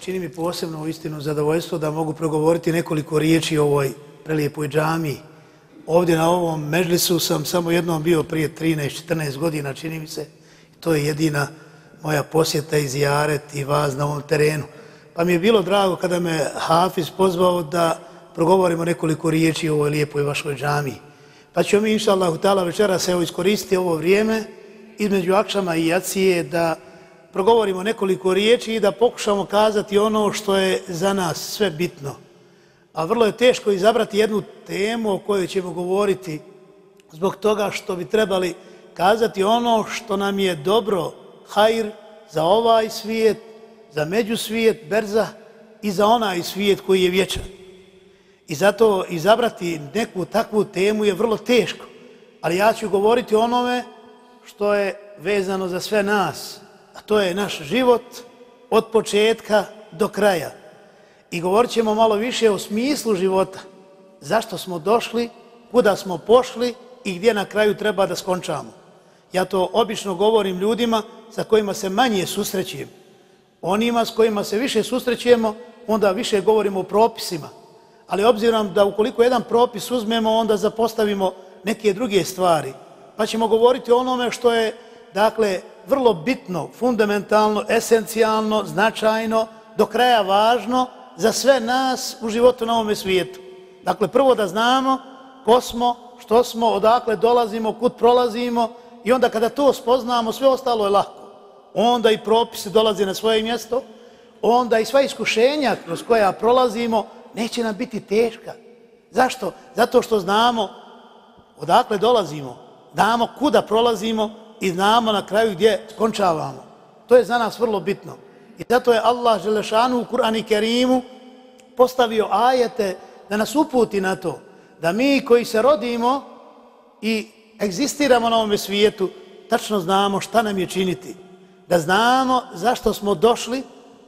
čini mi posebno istinu zadovoljstvo da mogu progovoriti nekoliko riječi o ovoj prelijepoj džami. Ovdje na ovom međlisu sam samo jednom bio prije 13-14 godina, čini mi se. To je jedina moja posjeta i zijaret i vas na ovom terenu. Pa mi je bilo drago kada me Hafiz pozvao da progovorimo nekoliko riječi o ovoj lijepoj vašoj džami. Pa ćemo mi, inša Allah, večera se evo iskoristiti ovo vrijeme između Akšama i Jacije da progovorimo nekoliko riječi i da pokušamo kazati ono što je za nas sve bitno. A vrlo je teško izabrati jednu temu o kojoj ćemo govoriti zbog toga što bi trebali kazati ono što nam je dobro, hajr, za ovaj svijet, za među svijet, berza i za onaj svijet koji je vječan. I zato izabrati neku takvu temu je vrlo teško. Ali ja ću govoriti onome što je vezano za sve nas, to je naš život od početka do kraja. I govorit ćemo malo više o smislu života. Zašto smo došli, kuda smo pošli i gdje na kraju treba da skončamo. Ja to obično govorim ljudima sa kojima se manje susrećujem. Onima s kojima se više susrećujemo, onda više govorimo o propisima. Ali obzirom da ukoliko jedan propis uzmemo, onda zapostavimo neke druge stvari. Pa ćemo govoriti o onome što je, dakle, vrlo bitno, fundamentalno, esencijalno, značajno, do kraja važno za sve nas u životu na ovome svijetu. Dakle, prvo da znamo ko smo, što smo, odakle dolazimo, kud prolazimo i onda kada to spoznamo, sve ostalo je lako. Onda i propisi dolaze na svoje mjesto, onda i sva iskušenja kroz koja prolazimo neće nam biti teška. Zašto? Zato što znamo odakle dolazimo, znamo kuda prolazimo i znamo na kraju gdje skončavamo. To je za nas vrlo bitno. I zato je Allah Želešanu u Kur'an i Kerimu postavio ajete da nas uputi na to da mi koji se rodimo i egzistiramo na ovom svijetu tačno znamo šta nam je činiti. Da znamo zašto smo došli,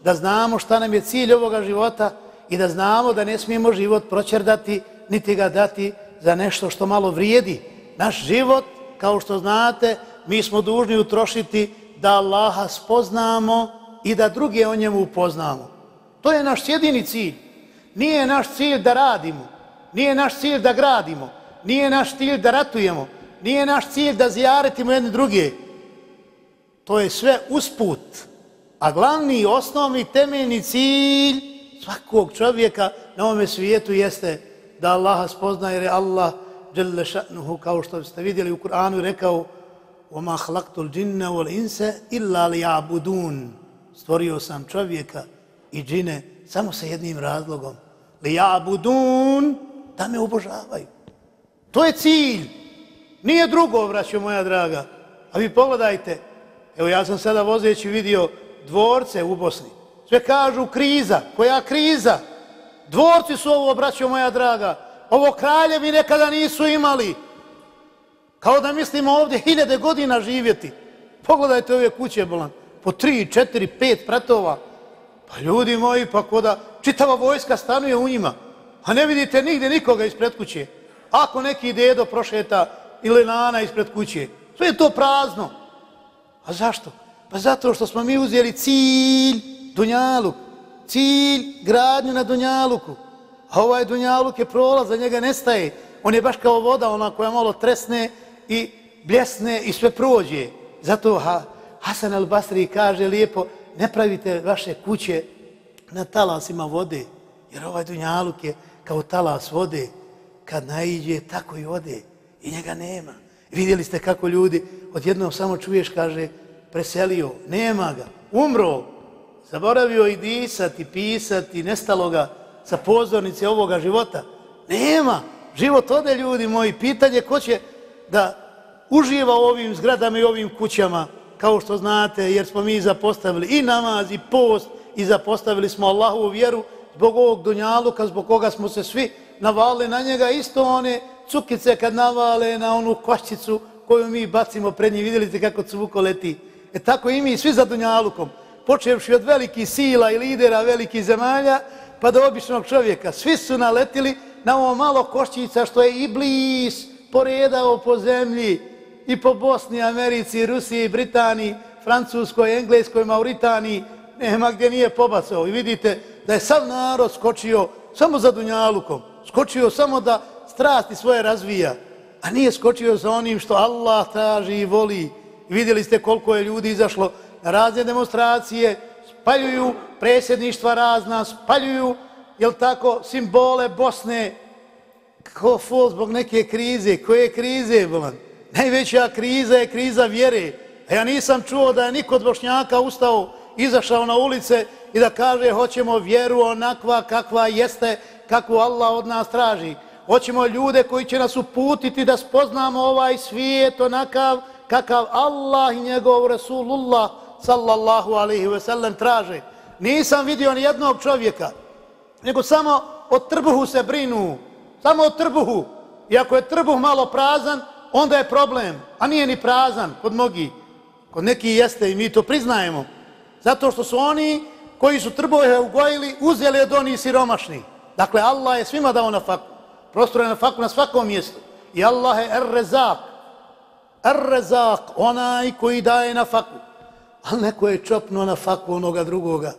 da znamo šta nam je cilj ovoga života i da znamo da ne smijemo život proćerdati niti ga dati za nešto što malo vrijedi. Naš život, kao što znate, mi smo dužni utrošiti da Allaha spoznamo i da druge o njemu upoznamo. To je naš jedini cilj. Nije naš cilj da radimo, nije naš cilj da gradimo, nije naš cilj da ratujemo, nije naš cilj da zijaretimo jedne druge. To je sve usput. A glavni, osnovni, temeljni cilj svakog čovjeka na ovome svijetu jeste da Allaha spozna jer je Allah kao što ste vidjeli u Kur'anu rekao وَمَا خَلَقْتُ الْجِنَّ وَالْإِنْسَ إِلَّا لِيَعْبُدُونَ Stvorio sam čovjeka i džine samo sa jednim razlogom. لِيَعْبُدُونَ Da me obožavaju. To je cilj. Nije drugo, vraćo moja draga. A vi pogledajte. Evo ja sam sada vozeći vidio dvorce u Bosni. Sve kažu kriza. Koja kriza? Dvorci su ovo, braćo moja draga. Ovo kraljevi nekada nisu imali. Kao da mislimo ovdje hiljade godina živjeti. Pogledajte ove kuće, bolan. Po tri, četiri, pet pratova. Pa ljudi moji, pa koda čitava vojska stanuje u njima. A ne vidite nigdje nikoga ispred kuće. Ako neki dedo prošeta ili nana ispred kuće. Sve je to prazno. A zašto? Pa zato što smo mi uzeli cilj Dunjaluk. Cilj gradnju na Dunjaluku. A ovaj Dunjaluk je prolaz, za njega nestaje. On je baš kao voda, ona koja malo tresne i bljesne i sve prođe. Zato ha, Hasan al-Basri kaže lijepo, ne pravite vaše kuće na talasima vode, jer ovaj dunjaluk je kao talas vode, kad naiđe, tako i ode i njega nema. Vidjeli ste kako ljudi, odjednom samo čuješ, kaže, preselio, nema ga, umro, zaboravio i disati, pisati, nestalo ga sa pozornice ovoga života. Nema, život ode ljudi moji, pitanje ko će da uživa u ovim zgradama i ovim kućama, kao što znate, jer smo mi zapostavili i namaz i post i zapostavili smo Allahovu vjeru zbog ovog dunjaluka, zbog koga smo se svi navali na njega, isto one cukice kad navale na onu koščicu koju mi bacimo pred njih, vidjeli ste kako cvuko leti. E tako i mi svi za dunjalukom, počevši od velikih sila i lidera velikih zemalja, pa do običnog čovjeka, svi su naletili na ovo malo koščica što je Iblis poredao po zemlji i po Bosni, Americi, Rusiji, Britaniji, Francuskoj, Engleskoj, Mauritaniji, nema gdje nije pobacao. I vidite da je sav narod skočio samo za Dunjalukom. Skočio samo da strasti svoje razvija. A nije skočio za onim što Allah traži i voli. I vidjeli ste koliko je ljudi izašlo na razne demonstracije, spaljuju presjedništva razna, spaljuju, jel tako, simbole Bosne, kako fol zbog neke krize. Koje krize, bolan? Najveća kriza je kriza vjere. A ja nisam čuo da je niko od Bošnjaka ustao, izašao na ulice i da kaže hoćemo vjeru onakva kakva jeste, kakvu Allah od nas traži. Hoćemo ljude koji će nas uputiti da spoznamo ovaj svijet onakav kakav Allah i njegov Rasulullah sallallahu alaihi ve sellem traže. Nisam vidio ni jednog čovjeka, nego samo o trbuhu se brinu. Samo o trbuhu. Iako je trbuh malo prazan, onda je problem. A nije ni prazan kod mnogi. Kod neki jeste i mi to priznajemo. Zato što su oni koji su trbove ugojili, uzeli od onih siromašni. Dakle, Allah je svima dao na faku. Prostor je na faku na svakom mjestu. I Allah je er-rezak. Er-rezak, onaj koji daje na faku. Ali neko je čopnuo na faku onoga drugoga.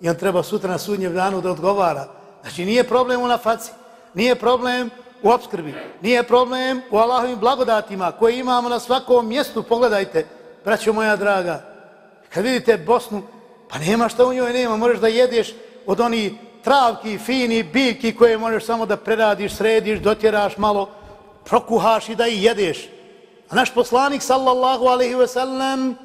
I on treba sutra na sudnjem danu da odgovara. Znači, nije problem u nafaci. Nije problem u obskrbi. Nije problem u Allahovim blagodatima koje imamo na svakom mjestu. Pogledajte, braćo moja draga, kad vidite Bosnu, pa nema šta u njoj nema. Možeš da jedeš od onih travki, fini, biljki koje možeš samo da preradiš, središ, dotjeraš malo, prokuhaš i da ih jedeš. A naš poslanik, sallallahu alaihi ve sellem,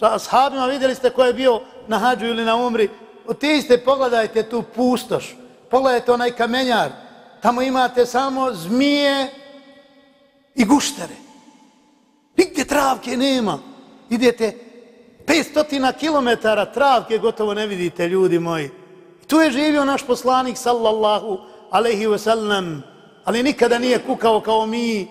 sa ashabima vidjeli ste ko je bio na hađu ili na umri, otište, pogledajte tu pustoš, pogledajte onaj kamenjar, tamo imate samo zmije i guštere. Nigdje travke nema. Idete 500 km travke gotovo ne vidite, ljudi moji. I tu je živio naš poslanik, sallallahu alaihi wasallam, ali nikada nije kukao kao mi,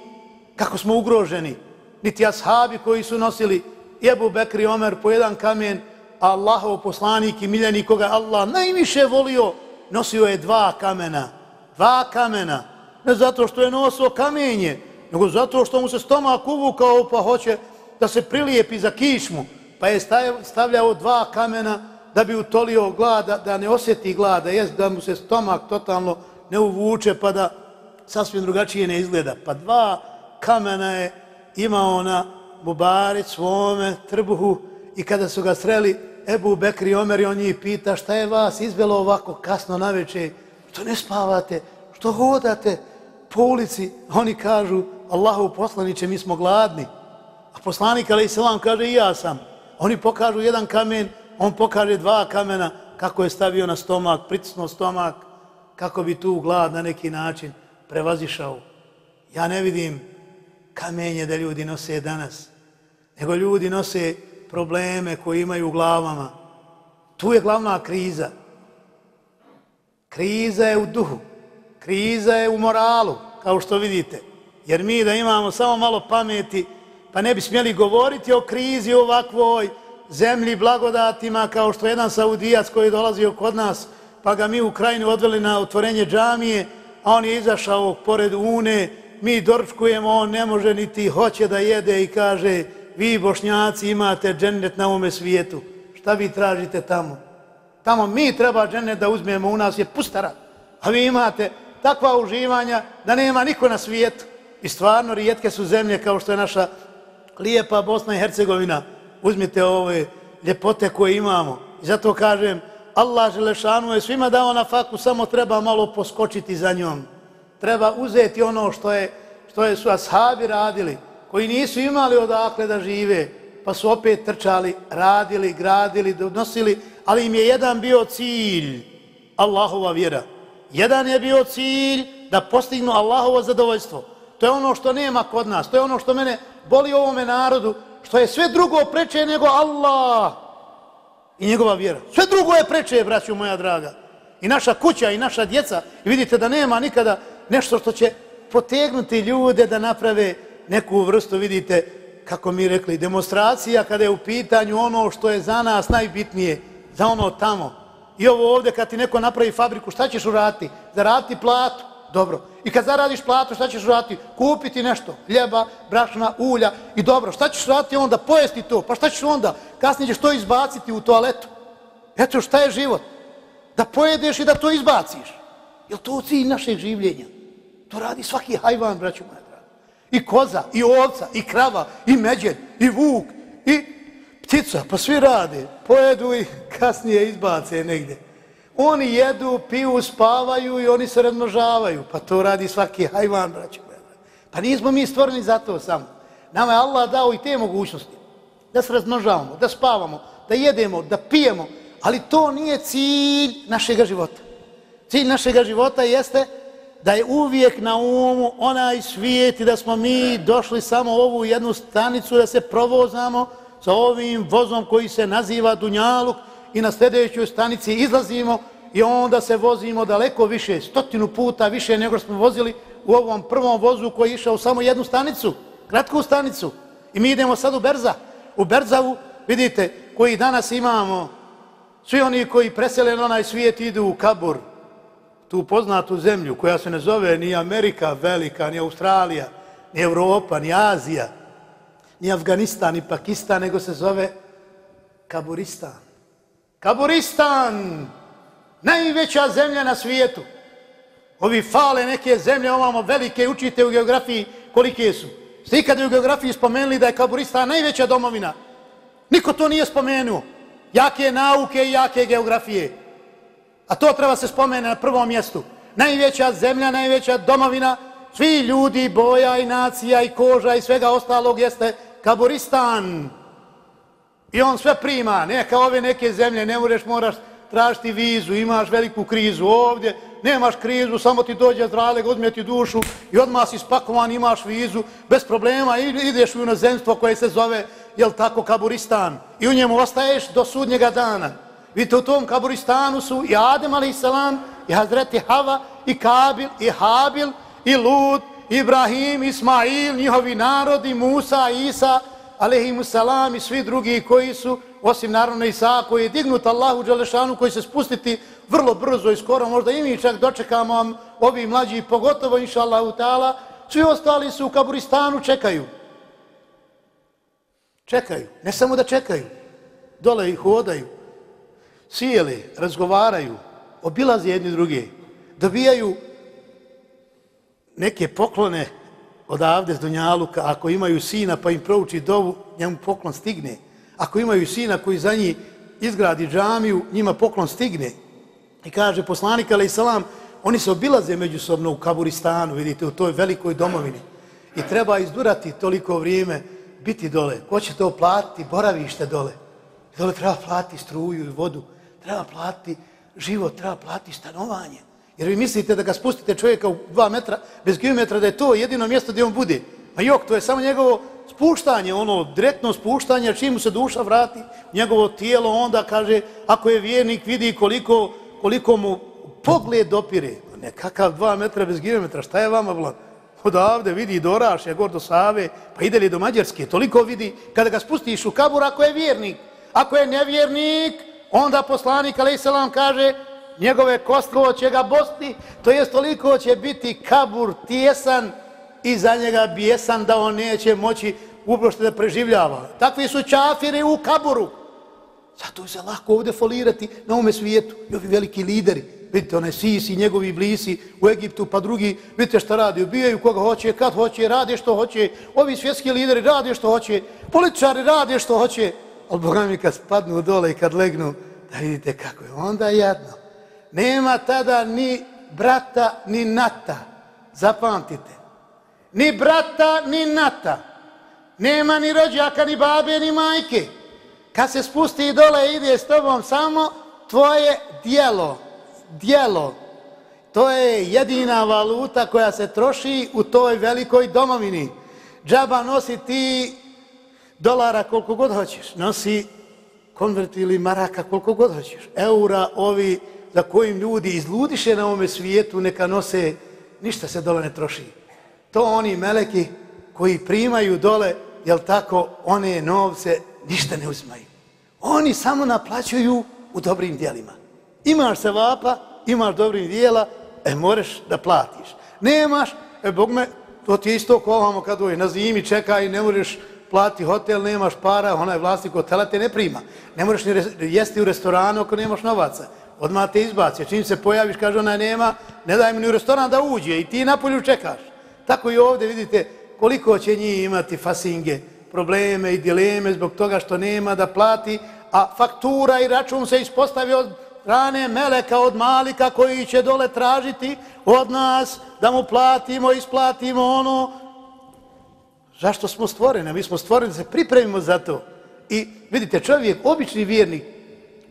kako smo ugroženi. Niti ashabi koji su nosili Ebu Bekri Omer po jedan kamen, a Allahov poslanik i miljenik koga Allah najviše volio, nosio je dva kamena. Dva kamena. Ne zato što je nosio kamenje, nego zato što mu se stomak uvukao pa hoće da se prilijepi za kišmu. Pa je stavljao dva kamena da bi utolio glada, da ne osjeti glada, jest da mu se stomak totalno ne uvuče pa da sasvim drugačije ne izgleda. Pa dva kamena je imao na Bubari svome trbuhu i kada su ga sreli Ebu Bekri Omer i on njih pita šta je vas izvelo ovako kasno na večer, što ne spavate, što hodate po ulici, oni kažu Allahu poslaniće, mi smo gladni. A poslanik Ali Islam kaže i ja sam. Oni pokažu jedan kamen, on pokaže dva kamena kako je stavio na stomak, pritisno stomak, kako bi tu glad na neki način prevazišao. Ja ne vidim kamenje da ljudi nose danas, nego ljudi nose probleme koje imaju u glavama. Tu je glavna kriza. Kriza je u duhu. Kriza je u moralu, kao što vidite. Jer mi da imamo samo malo pameti, pa ne bi smjeli govoriti o krizi u ovakvoj zemlji blagodatima, kao što jedan saudijac koji je dolazio kod nas, pa ga mi u krajinu odveli na otvorenje džamije, a on je izašao pored une, mi doručkujemo, on ne može niti hoće da jede i kaže, vi bošnjaci imate džennet na ovome svijetu. Šta vi tražite tamo? Tamo mi treba žene da uzmemo, u nas je pustara. A vi imate takva uživanja da nema niko na svijetu. I stvarno rijetke su zemlje kao što je naša lijepa Bosna i Hercegovina. Uzmite ove ljepote koje imamo. I zato kažem, Allah Želešanu je svima dao na faku, samo treba malo poskočiti za njom. Treba uzeti ono što je što je su ashabi radili koji nisu imali odakle da žive, pa su opet trčali, radili, gradili, donosili, ali im je jedan bio cilj, Allahova vjera. Jedan je bio cilj da postignu Allahovo zadovoljstvo. To je ono što nema kod nas, to je ono što mene boli u ovome narodu, što je sve drugo preče nego Allah i njegova vjera. Sve drugo je preče, braću moja draga. I naša kuća i naša djeca. I vidite da nema nikada nešto što će potegnuti ljude da naprave neku vrstu, vidite, kako mi rekli, demonstracija kada je u pitanju ono što je za nas najbitnije, za ono tamo. I ovo ovdje kad ti neko napravi fabriku, šta ćeš uraditi? Zaraditi platu? Dobro. I kad zaradiš platu, šta ćeš uraditi? Kupiti nešto, hljeba, brašna, ulja i dobro. Šta ćeš uraditi onda? Pojesti to. Pa šta ćeš onda? Kasnije ćeš to izbaciti u toaletu. Eto šta je život? Da pojedeš i da to izbaciš. Jel to cilj našeg življenja? To radi svaki hajvan, braću moja. I koza, i ovca, i krava, i međed, i vuk, i ptica. Pa svi rade. Pojedu i kasnije izbace negdje. Oni jedu, piju, spavaju i oni se razmnožavaju. Pa to radi svaki hajvan, braću. Pa nismo mi stvoreni za to samo. Nama je Allah dao i te mogućnosti. Da se razmnožavamo, da spavamo, da jedemo, da pijemo. Ali to nije cilj našeg života. Cilj našeg života jeste da je uvijek na umu onaj svijet i da smo mi došli samo u ovu jednu stanicu da se provozamo sa ovim vozom koji se naziva Dunjaluk i na sljedećoj stanici izlazimo i onda se vozimo daleko više, stotinu puta više nego smo vozili u ovom prvom vozu koji je išao samo jednu stanicu, kratku stanicu. I mi idemo sad u Berza. U Berzavu, vidite, koji danas imamo, svi oni koji presele na onaj svijet idu u Kabur, tu poznatu zemlju koja se ne zove ni Amerika velika, ni Australija, ni Evropa, ni Azija, ni Afganistan, ni Pakistan, nego se zove Kaburistan. Kaburistan! Najveća zemlja na svijetu. Ovi fale neke zemlje, ovamo velike, učite u geografiji kolike su. Ste ikada u geografiji spomenuli da je Kaburistan najveća domovina? Niko to nije spomenuo. Jake nauke i jake geografije. A to treba se spomene na prvom mjestu. Najveća zemlja, najveća domovina, svi ljudi, boja i nacija i koža i svega ostalog jeste Kaburistan. I on sve prima, ne kao ove neke zemlje, ne možeš, moraš tražiti vizu, imaš veliku krizu ovdje, nemaš krizu, samo ti dođe zdraleg, odmije ti dušu i odmah si spakovan, imaš vizu, bez problema, ideš u inozemstvo koje se zove, jel tako, Kaburistan. I u njemu ostaješ do sudnjega dana. Vidite, u tom kaburistanu su i Adem a.s. i Hazreti Hava, i Kabil, i Habil, i Lud, Ibrahim, Ismail, njihovi narodi, Musa, Isa, a.s. i svi drugi koji su, osim naravno Isa, koji je dignut Allahu Đelešanu, koji se spustiti vrlo brzo i skoro, možda i mi čak dočekamo ovi mlađi, pogotovo, inša Allahu ta'ala, svi ostali su u kaburistanu, čekaju. Čekaju. Ne samo da čekaju, dole ih hodaju sjeli, razgovaraju, obilaze jedni druge, dobijaju neke poklone odavde s Dunjaluka, ako imaju sina pa im prouči dovu, njemu poklon stigne. Ako imaju sina koji za njih izgradi džamiju, njima poklon stigne. I kaže poslanik, ali i salam, oni se obilaze međusobno u Kaburistanu, vidite, u toj velikoj domovini. I treba izdurati toliko vrijeme biti dole. Ko će to platiti? Boravište dole. Dole treba platiti struju i vodu treba platiti život, treba platiti stanovanje. Jer vi mislite da ga spustite čovjeka u dva metra, bez kilometra, da je to jedino mjesto gdje on bude. Ma jok, to je samo njegovo spuštanje, ono direktno spuštanje, čim mu se duša vrati, njegovo tijelo onda kaže, ako je vjernik, vidi koliko, koliko mu pogled dopire. Nekakav dva metra bez kilometra, šta je vama blan? Odavde vidi do je gor do Save, pa ide li do Mađarske, toliko vidi kada ga spustiš u kabur ako je vjernik. Ako je nevjernik, onda poslanik alaih salam kaže njegove kostko će ga bosti, to jest toliko će biti kabur tijesan i za njega bijesan da on neće moći uprošte da preživljava. Takvi su čafiri u kaburu. Zato je se lako ovdje folirati na ovome svijetu. I ovi veliki lideri, vidite, onaj Sisi, njegovi blisi u Egiptu, pa drugi, vidite šta radi, ubijaju koga hoće, kad hoće, rade što hoće. Ovi svjetski lideri rade što hoće, političari rade što hoće ali Boga mi kad spadnu dole i kad legnu, da vidite kako je onda jedno. Nema tada ni brata, ni nata. Zapamtite. Ni brata, ni nata. Nema ni rođaka, ni babe, ni majke. Kad se spusti dole i ide s tobom samo tvoje dijelo. Dijelo. To je jedina valuta koja se troši u toj velikoj domovini. Džaba nosi ti dolara koliko god hoćeš, nosi konvert ili maraka koliko god hoćeš, eura ovi za kojim ljudi izludiše na ovome svijetu neka nose, ništa se dole ne troši. To oni meleki koji primaju dole, jel tako, one novce ništa ne uzmaju. Oni samo naplaćuju u dobrim dijelima. Imaš se vapa, imaš dobrim dijela, e, moreš da platiš. Nemaš, e, Bog me, to ti je isto kovamo kad oj, na zimi čekaj, ne možeš plati hotel, nemaš para, onaj vlasnik hotela te ne prima. Ne možeš ni jesti u restoranu ako nemaš novaca. Odmah te izbaci. Čim se pojaviš, kaže ona nema, ne daj mi ni u restoran da uđe i ti napolju čekaš. Tako i ovdje vidite koliko će njih imati fasinge, probleme i dileme zbog toga što nema da plati, a faktura i račun se ispostavi od rane meleka, od malika koji će dole tražiti od nas da mu platimo, isplatimo ono. Zašto smo stvoreni? Mi smo stvoreni da se pripremimo za to. I vidite, čovjek, obični vjernik,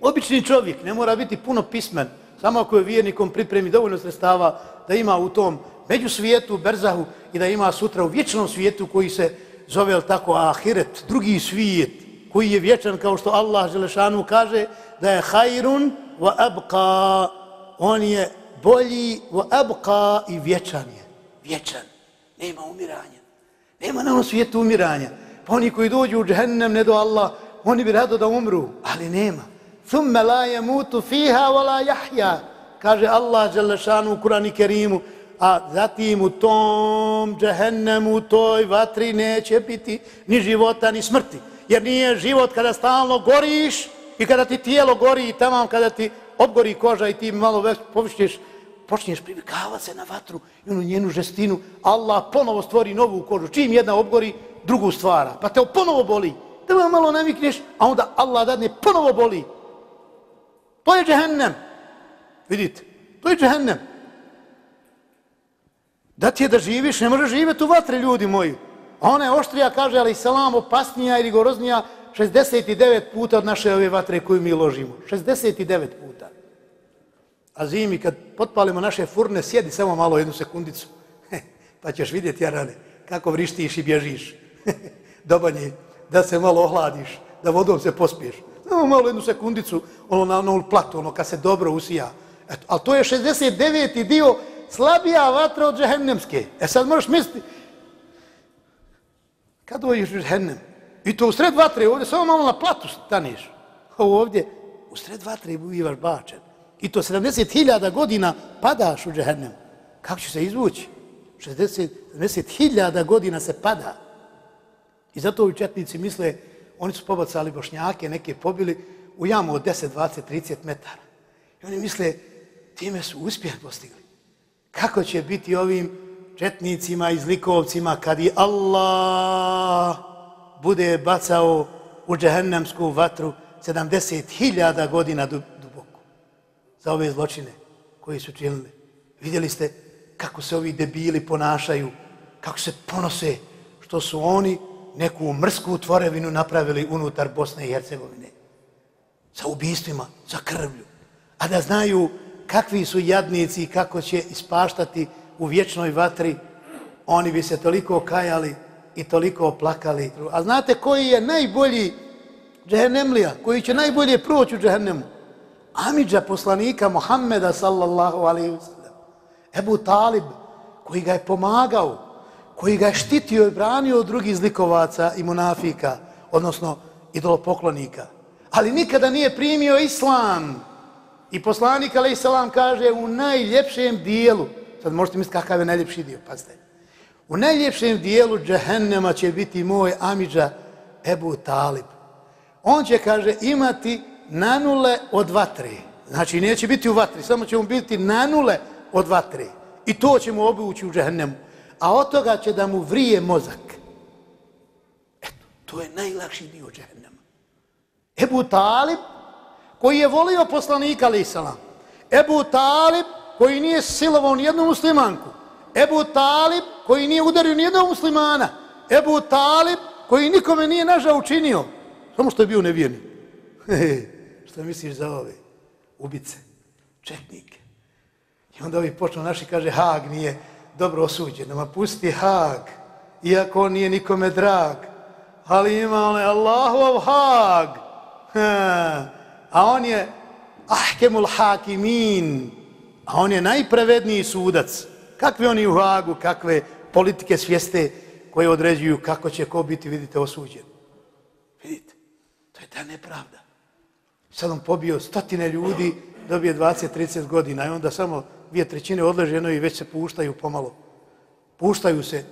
obični čovjek, ne mora biti puno pismen, samo ako je vjernikom pripremi dovoljno sredstava da ima u tom među svijetu, berzahu i da ima sutra u vječnom svijetu koji se zove tako ahiret, drugi svijet koji je vječan kao što Allah Želešanu kaže da je hajrun wa abqa, on je bolji wa abqa i vječan je. Vječan. Nema umiranja. Nema na ovom svijetu umiranja. Pa oni koji dođu u džhennem, ne do Allah, oni bi rado da umru, ali nema. Thumme la je mutu fiha wa la jahja, kaže Allah Đelešanu u Kurani Kerimu, a zatim u tom džehennemu, u toj vatri neće biti ni života, ni smrti. Jer nije život kada stalno goriš i kada ti tijelo gori i tamo kada ti obgori koža i ti malo već povišnješ, počneš privikavati se na vatru i onu njenu žestinu. Allah ponovo stvori novu kožu. Čim jedna obgori, drugu stvara. Pa te ponovo boli. Da vam malo navikneš, a onda Allah dadne ponovo boli. To je džehennem. Vidite, to je džehennem. Da ti je da živiš, ne možeš živjeti u vatre, ljudi moji. A ona je oštrija, kaže, ali salam, opasnija i rigoroznija 69 puta od naše ove vatre koju mi ložimo. 69 puta. A zimi, kad potpalimo naše furne, sjedi samo malo jednu sekundicu. pa ćeš vidjeti, Jarane, kako vrištiš i bježiš. Dobanje, da se malo ohladiš, da vodom se pospiješ. Samo malo jednu sekundicu, ono na ono platu, ono kad se dobro usija. Eto, ali to je 69. dio slabija vatra od džehennemske. E sad možeš misliti, kad dođeš u džehennem, i to u sred vatre, ovdje samo malo na platu staniš, a ovdje, u sred vatre bivaš bačen. I to 70.000 godina padaš u džehennem. Kako će se izvući? 60.000 godina se pada. I zato ovi četnici misle, oni su pobacali bošnjake, neke pobili u jamu od 10, 20, 30 metara. I oni misle, time su uspjeh postigli kako će biti ovim četnicima i zlikovcima kad i Allah bude bacao u džehennemsku vatru 70.000 godina za ove zločine koji su činili. Vidjeli ste kako se ovi debili ponašaju, kako se ponose što su oni neku mrsku tvorevinu napravili unutar Bosne i Hercegovine. Sa ubistvima, sa krvlju. A da znaju kakvi su jadnici i kako će ispaštati u vječnoj vatri, oni bi se toliko kajali i toliko plakali. A znate koji je najbolji džehennemlija, koji će najbolje proći u džehennemu? Amidža poslanika Muhammeda sallallahu alaihi wa sallam. Ebu Talib, koji ga je pomagao, koji ga je štitio i branio od drugih zlikovaca i munafika, odnosno idolopoklonika. Ali nikada nije primio islam. I poslanik, alaihi salam, kaže u najljepšem dijelu, sad možete misliti kakav je najljepši dio, pazite, u najljepšem dijelu džahennema će biti moj amidža Ebu Talib. On će, kaže, imati nanule od vatre. Znači, neće biti u vatri, samo će mu biti nanule od vatre. I to će mu obući u džahennemu. A od toga će da mu vrije mozak. Eto, to je najlakši dio džahennema. Ebu Talib, koji je volio poslanika ali salam. Ebu Talib koji nije silovao nijednu muslimanku. Ebu Talib koji nije udario nijednog muslimana. Ebu Talib koji nikome nije naža učinio. Samo što je bio nevjerni. što misliš za ove? Ubice, četnike. I onda ovi počnu naši kaže Hag nije dobro osuđen. Ma pusti Hag, iako on nije nikome drag. Ali ima onaj Allahov Hag. Ha a on je ahkemul hakimin, a on je najpravedniji sudac. Kakve oni u Hagu, kakve politike svijeste koje određuju kako će ko biti, vidite, osuđen. Vidite, to je ta nepravda. Sad on pobio stotine ljudi, dobije 20-30 godina i onda samo dvije trećine odleženo i već se puštaju pomalo. Puštaju se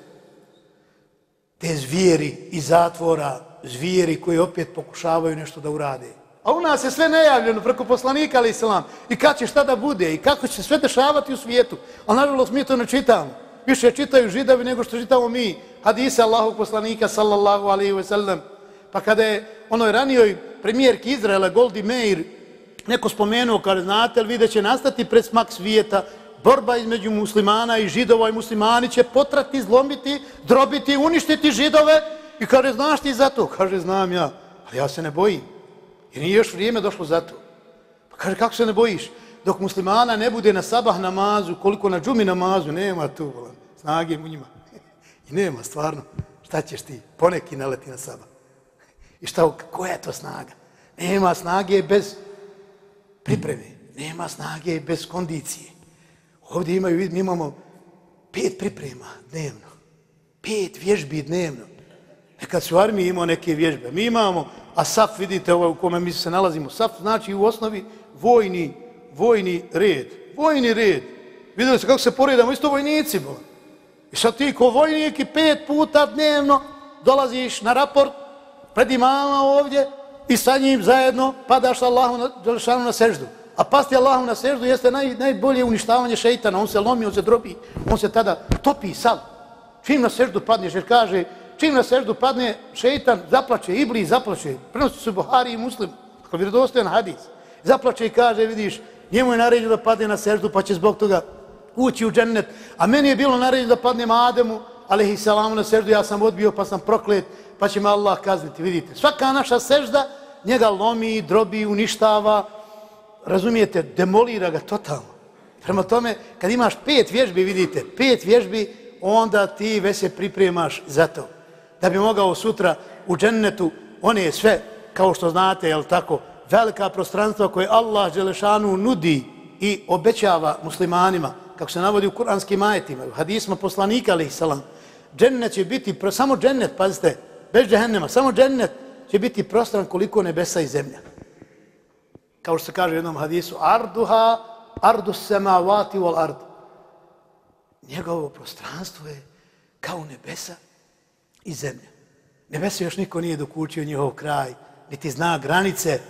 te zvijeri iz zatvora, zvijeri koji opet pokušavaju nešto da urade. A u nas je sve najavljeno preko poslanika, ali islam. I kad će šta da bude i kako će se sve dešavati u svijetu. Ali nažalost mi to ne čitamo. Više čitaju židovi nego što čitamo mi. Hadise Allahog poslanika, sallallahu alaihi wa sallam. Pa kada je onoj ranijoj premijerki Izraela, Goldi Meir, neko spomenuo, kada znate, ali vidjet će nastati presmak svijeta, borba između muslimana i židova i muslimani će potrati, zlomiti, drobiti, uništiti židove. I kaže, znaš ti za to? Kaže, znam ja, ali ja se ne bojim. Jer nije još vrijeme došlo za to. Pa kaže, kako se ne bojiš? Dok muslimana ne bude na sabah namazu, koliko na džumi namazu, nema tu volan, snage u njima. I nema, stvarno, šta ćeš ti? Poneki naleti na sabah. I šta, koja je to snaga? Nema snage bez pripreme. Nema snage bez kondicije. Ovdje imaju, mi imamo pet priprema dnevno. Pet vježbi dnevno. Nekad su armije imao neke vježbe. Mi imamo, a SAF, vidite ovo u kome mi se nalazimo, SAF znači u osnovi vojni, vojni red. Vojni red. Vidjeli se kako se poredamo, isto vojnici, bo. I sad ti ko vojnik i pet puta dnevno dolaziš na raport pred imama ovdje i sa njim zajedno padaš Allahu Allahom na, na seždu. A pasti Allahu na seždu jeste naj, najbolje uništavanje šeitana. On se lomi, on se drobi, on se tada topi sal. Čim na seždu padneš, jer kaže, čim na seždu padne šeitan, zaplače, ibli zaplače. Prenosi su Buhari i Muslim, kao vjerodostojan hadis. Zaplače i kaže, vidiš, njemu je naređeno da padne na seždu, pa će zbog toga ući u džennet. A meni je bilo naređeno da padnem Ademu, alaihi salamu na seždu, ja sam odbio, pa sam proklet, pa će me Allah kazniti. Vidite, svaka naša sežda njega lomi, drobi, uništava, razumijete, demolira ga totalno. Prema tome, kad imaš pet vježbi, vidite, pet vježbi, onda ti već se pripremaš za to da bi mogao sutra u džennetu, one je sve, kao što znate, jel tako, velika prostranstva koje Allah Đelešanu nudi i obećava muslimanima, kako se navodi u kuranskim ajetima, u hadisma poslanika, ali salam, džennet će biti, samo džennet, pazite, bez džehennema, samo džennet će biti prostran koliko nebesa i zemlja. Kao što se kaže u jednom hadisu, arduha, ardu semavati wal ard. Njegovo prostranstvo je kao nebesa i zemlja. Nebesa još niko nije dokučio njihov kraj, niti zna granice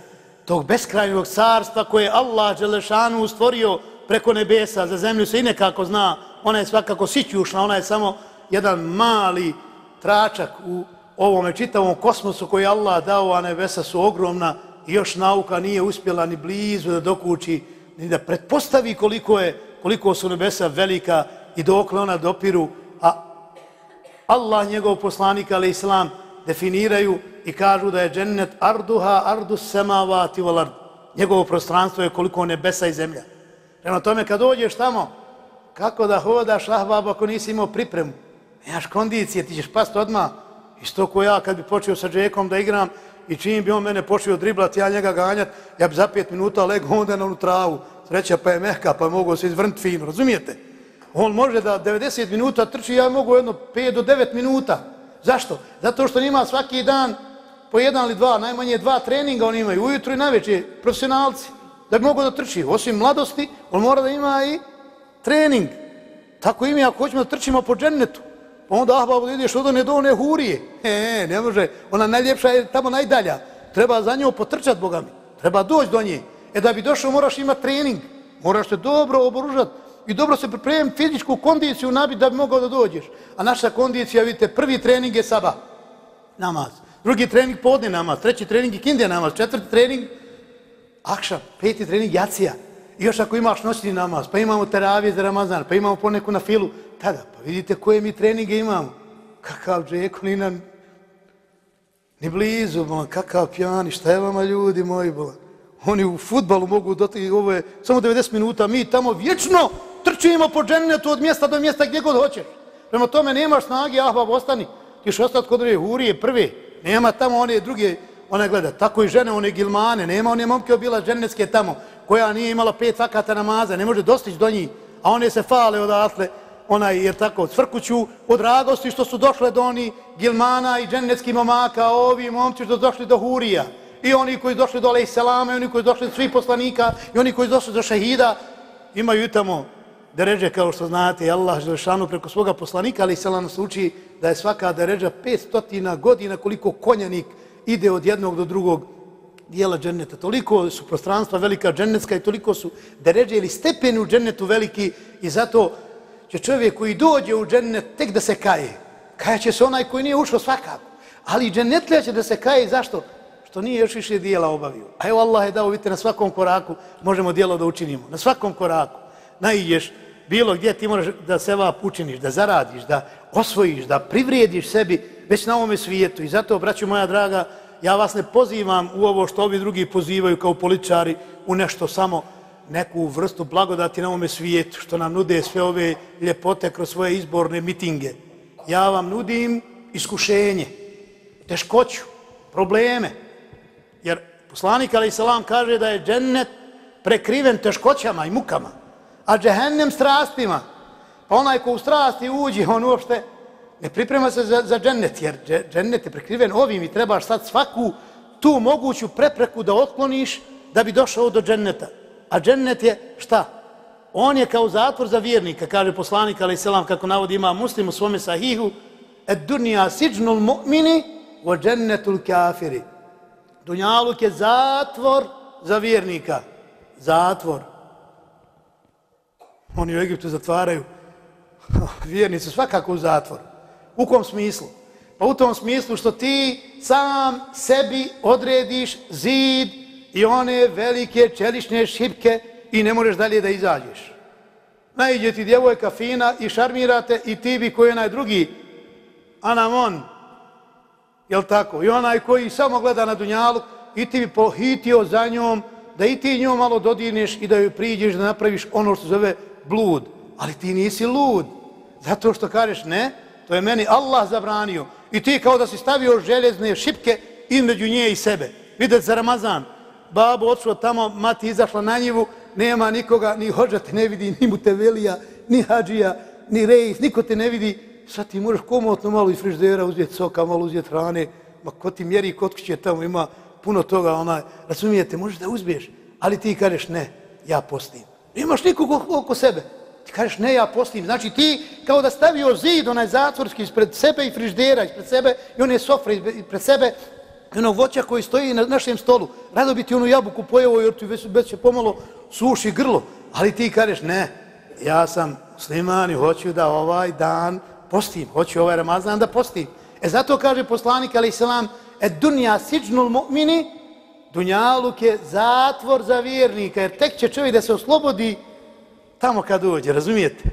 tog beskrajnog carstva koje je Allah Đelešanu stvorio preko nebesa. Za zemlju se i nekako zna, ona je svakako sićušna, ona je samo jedan mali tračak u ovome čitavom kosmosu koji Allah dao, a nebesa su ogromna i još nauka nije uspjela ni blizu da dokući, ni da pretpostavi koliko je koliko su nebesa velika i dokle ona dopiru, a Allah, njegov poslanik, ali islam, definiraju i kažu da je džennet arduha ardu semavati wal ard. Njegovo prostranstvo je koliko nebesa i zemlja. Prema tome, kad dođeš tamo, kako da hodaš, ah, babo, ako nisi imao pripremu, nemaš kondicije, ti ćeš past odmah. Isto ko ja, kad bi počeo sa Džekom da igram i čim bi on mene počeo driblat, ja njega ganjat, ja bi za pet minuta legao onda na onu travu. Sreća pa je mehka, pa je mogo se izvrnuti fino, razumijete? On može da 90 minuta trči, ja mogu jedno 5 do 9 minuta. Zašto? Zato što ima svaki dan po jedan ili dva, najmanje dva treninga oni imaju, ujutru i najveće, profesionalci. Da bi mogo da trči, osim mladosti, on mora da ima i trening. Tako imi, ako hoćemo da trčimo po džennetu, pa onda, Ahbab ideš od one do one hurije. E, e, ne može, ona najljepša je tamo najdalja. Treba za njom potrčati, Boga mi. Treba doći do nje. E, da bi došao, moraš imati trening. Moraš se dobro oboružati i dobro se pripremiti fizičku kondiciju nabiti da bi mogao da dođeš. A naša kondicija, vidite, prvi trening je saba, namaz. Drugi trening podne namaz, treći trening je kindija namaz, četvrti trening akša, peti trening jacija. Još ako imaš noćni namaz, pa imamo teravije za Ramazan, pa imamo poneku na filu, tada, pa vidite koje mi treninge imamo. Kakav džeko, ni na... Ni blizu, bolan, kakav pjani, šta je vama ljudi moji, bolan. Oni u futbalu mogu doti, ovo je samo 90 minuta, mi tamo vječno trčimo po džennetu od mjesta do mjesta gdje god hoćeš. Prema tome nemaš snage, ah, bab, ostani. Ti što ostati kod ove hurije prve. Nema tamo one druge, one gleda, tako i žene, one gilmane, nema one momke obila džennetske tamo, koja nije imala pet vakata namaza, ne može dostići do njih, a one se fale odatle, onaj, jer tako, cvrkuću od radosti što su došle do oni gilmana i džennetskih momaka, ovi momci što su došli do hurija. I oni koji su došli do Alej Selama, i oni koji su došli do svih poslanika, i oni koji su došli do šehida, imaju tamo deređe, kao što znate, Allah Želešanu preko svoga poslanika, ali se nam sluči da je svaka deređa 500 godina koliko konjanik ide od jednog do drugog dijela dženneta. Toliko su prostranstva velika džennetska i toliko su deređe ili stepeni u džennetu veliki i zato će čovjek koji dođe u džennet tek da se kaje. Kaja će se onaj koji nije ušao svakako. Ali džennetlija će da se kaje. Zašto? Što nije još više dijela obavio. A evo Allah je dao, vidite, na svakom koraku možemo dijelo da učinimo. Na svakom koraku. Naiđeš bilo gdje ti moraš da se va učiniš, da zaradiš, da osvojiš, da privrijediš sebi već na ovome svijetu. I zato, braću moja draga, ja vas ne pozivam u ovo što ovi drugi pozivaju kao političari u nešto samo neku vrstu blagodati na ovome svijetu, što nam nude sve ove ljepote kroz svoje izborne mitinge. Ja vam nudim iskušenje, teškoću, probleme. Jer poslanik Ali Salam kaže da je džennet prekriven teškoćama i mukama, a džehennem strastima. Pa onaj ko u strasti uđe, on uopšte ne priprema se za, za džennet, jer džennet je prekriven ovim i trebaš sad svaku tu moguću prepreku da otkloniš da bi došao do dženneta. A džennet je šta? On je kao zatvor za vjernika, kaže poslanik, ali selam, kako navodi ima muslim u svome sahihu, et dunija siđnul mu'mini o džennetul kafiri. Dunjaluk je zatvor za vjernika. Zatvor. Oni u Egiptu zatvaraju. Vjernici svakako u zatvoru. U kom smislu? Pa u tom smislu što ti sam sebi odrediš zid i one velike čelične šipke i ne možeš dalje da izađeš. Najidje ti djevojka fina i šarmirate i ti bi koji je onaj drugi anamon, jel tako? I onaj koji samo gleda na dunjalu i ti bi pohitio za njom da i ti njom malo dodirneš i da joj priđeš da napraviš ono što zove blud. Ali ti nisi lud. Zato što kažeš ne, to je meni Allah zabranio. I ti kao da si stavio željezne šipke između nje i sebe. Vidjet za Ramazan. Babo odšlo tamo, mati izašla na njivu, nema nikoga, ni hođa te ne vidi, ni mutevelija, ni hađija, ni rejs, niko te ne vidi. Sad ti možeš komotno malo iz friždera uzeti soka, malo uzeti hrane. Ma ko ti mjeri kod kuće tamo ima puno toga, onaj, razumijete, možeš da uzbiješ. Ali ti kažeš ne, ja postim. Imaš nikog oko sebe. Ti kažeš ne, ja postim. Znači ti kao da stavio zid, onaj zatvorski ispred sebe i friždera ispred sebe i one sofre ispred sebe i onog voća koji stoji na našem stolu. Rado bi ti onu jabuku pojevo jer ti već, već će pomalo suši grlo. Ali ti kažeš ne, ja sam musliman i hoću da ovaj dan postim. Hoću ovaj Ramazan da postim. E zato kaže poslanik, ali selam, e dunja siđnul mu'mini, dunjaluk je zatvor za vjernika, jer tek će čovjek da se oslobodi tamo kad dođe, razumijete?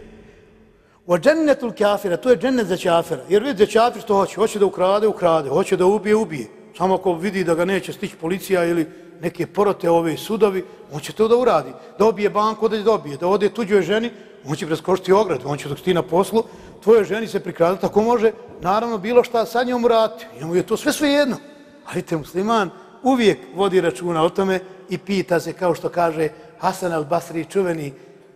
O džennetul kafira, to je džennet za čafira. Jer vidite, čafir što hoće, hoće da ukrade, ukrade, hoće da ubije, ubije. Samo ako vidi da ga neće stići policija ili neke porote ove sudovi, on će to da uradi. Da obije banku, da dobije, da ode tuđoj ženi, on će preskočiti ograd, on će dok ti na poslu, tvojoj ženi se prikradati, tako može, naravno, bilo šta sa njom urati. Njemu je to sve sve jedno. Ali te musliman uvijek vodi računa o tome i pita se, kao što kaže Hasan al-Basri, čuveni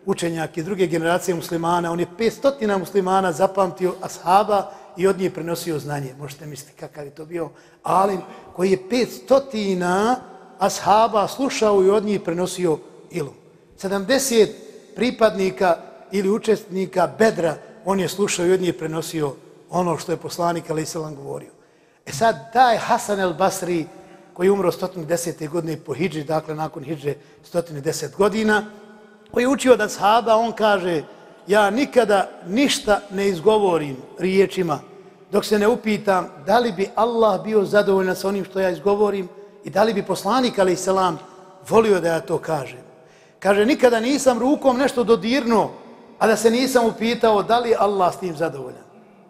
učenjak i druge generacije muslimana, on je 500 muslimana zapamtio ashaba i od njih prenosio znanje. Možete misliti kakav je to bio alim koji je 500 ashaba slušao i od njih prenosio ilum. 70 pripadnika ili učestnika bedra on je slušao i od njih prenosio ono što je poslanik Ali Isalam govorio. E sad, taj Hasan el Basri, koji je umro 110. godine po Hidži, dakle nakon Hidže 110 godina, koji je učio da sahaba, on kaže, ja nikada ništa ne izgovorim riječima, dok se ne upitam da li bi Allah bio zadovoljan sa onim što ja izgovorim i da li bi poslanik, ali selam, volio da ja to kažem. Kaže, nikada nisam rukom nešto dodirnuo, a da se nisam upitao da li je Allah s tim zadovoljan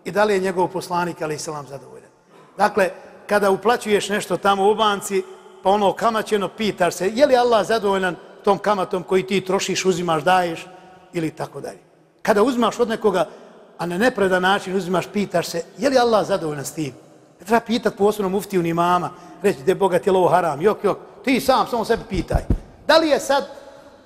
i da li je njegov poslanik, ali selam, zadovoljan. Dakle, kada uplaćuješ nešto tamo u banci, pa ono kamaćeno pitaš se, je li Allah zadovoljan tom kamatom koji ti trošiš, uzimaš, daješ ili tako dalje. Kada uzmaš od nekoga, a na nepredan način uzimaš, pitaš se, je li Allah zadovoljan s tim? Ne treba pitat posebno muftiju ni mama, reći da je Boga ti ovo haram, jok, jok, ti sam, samo sebi pitaj. Da li je sad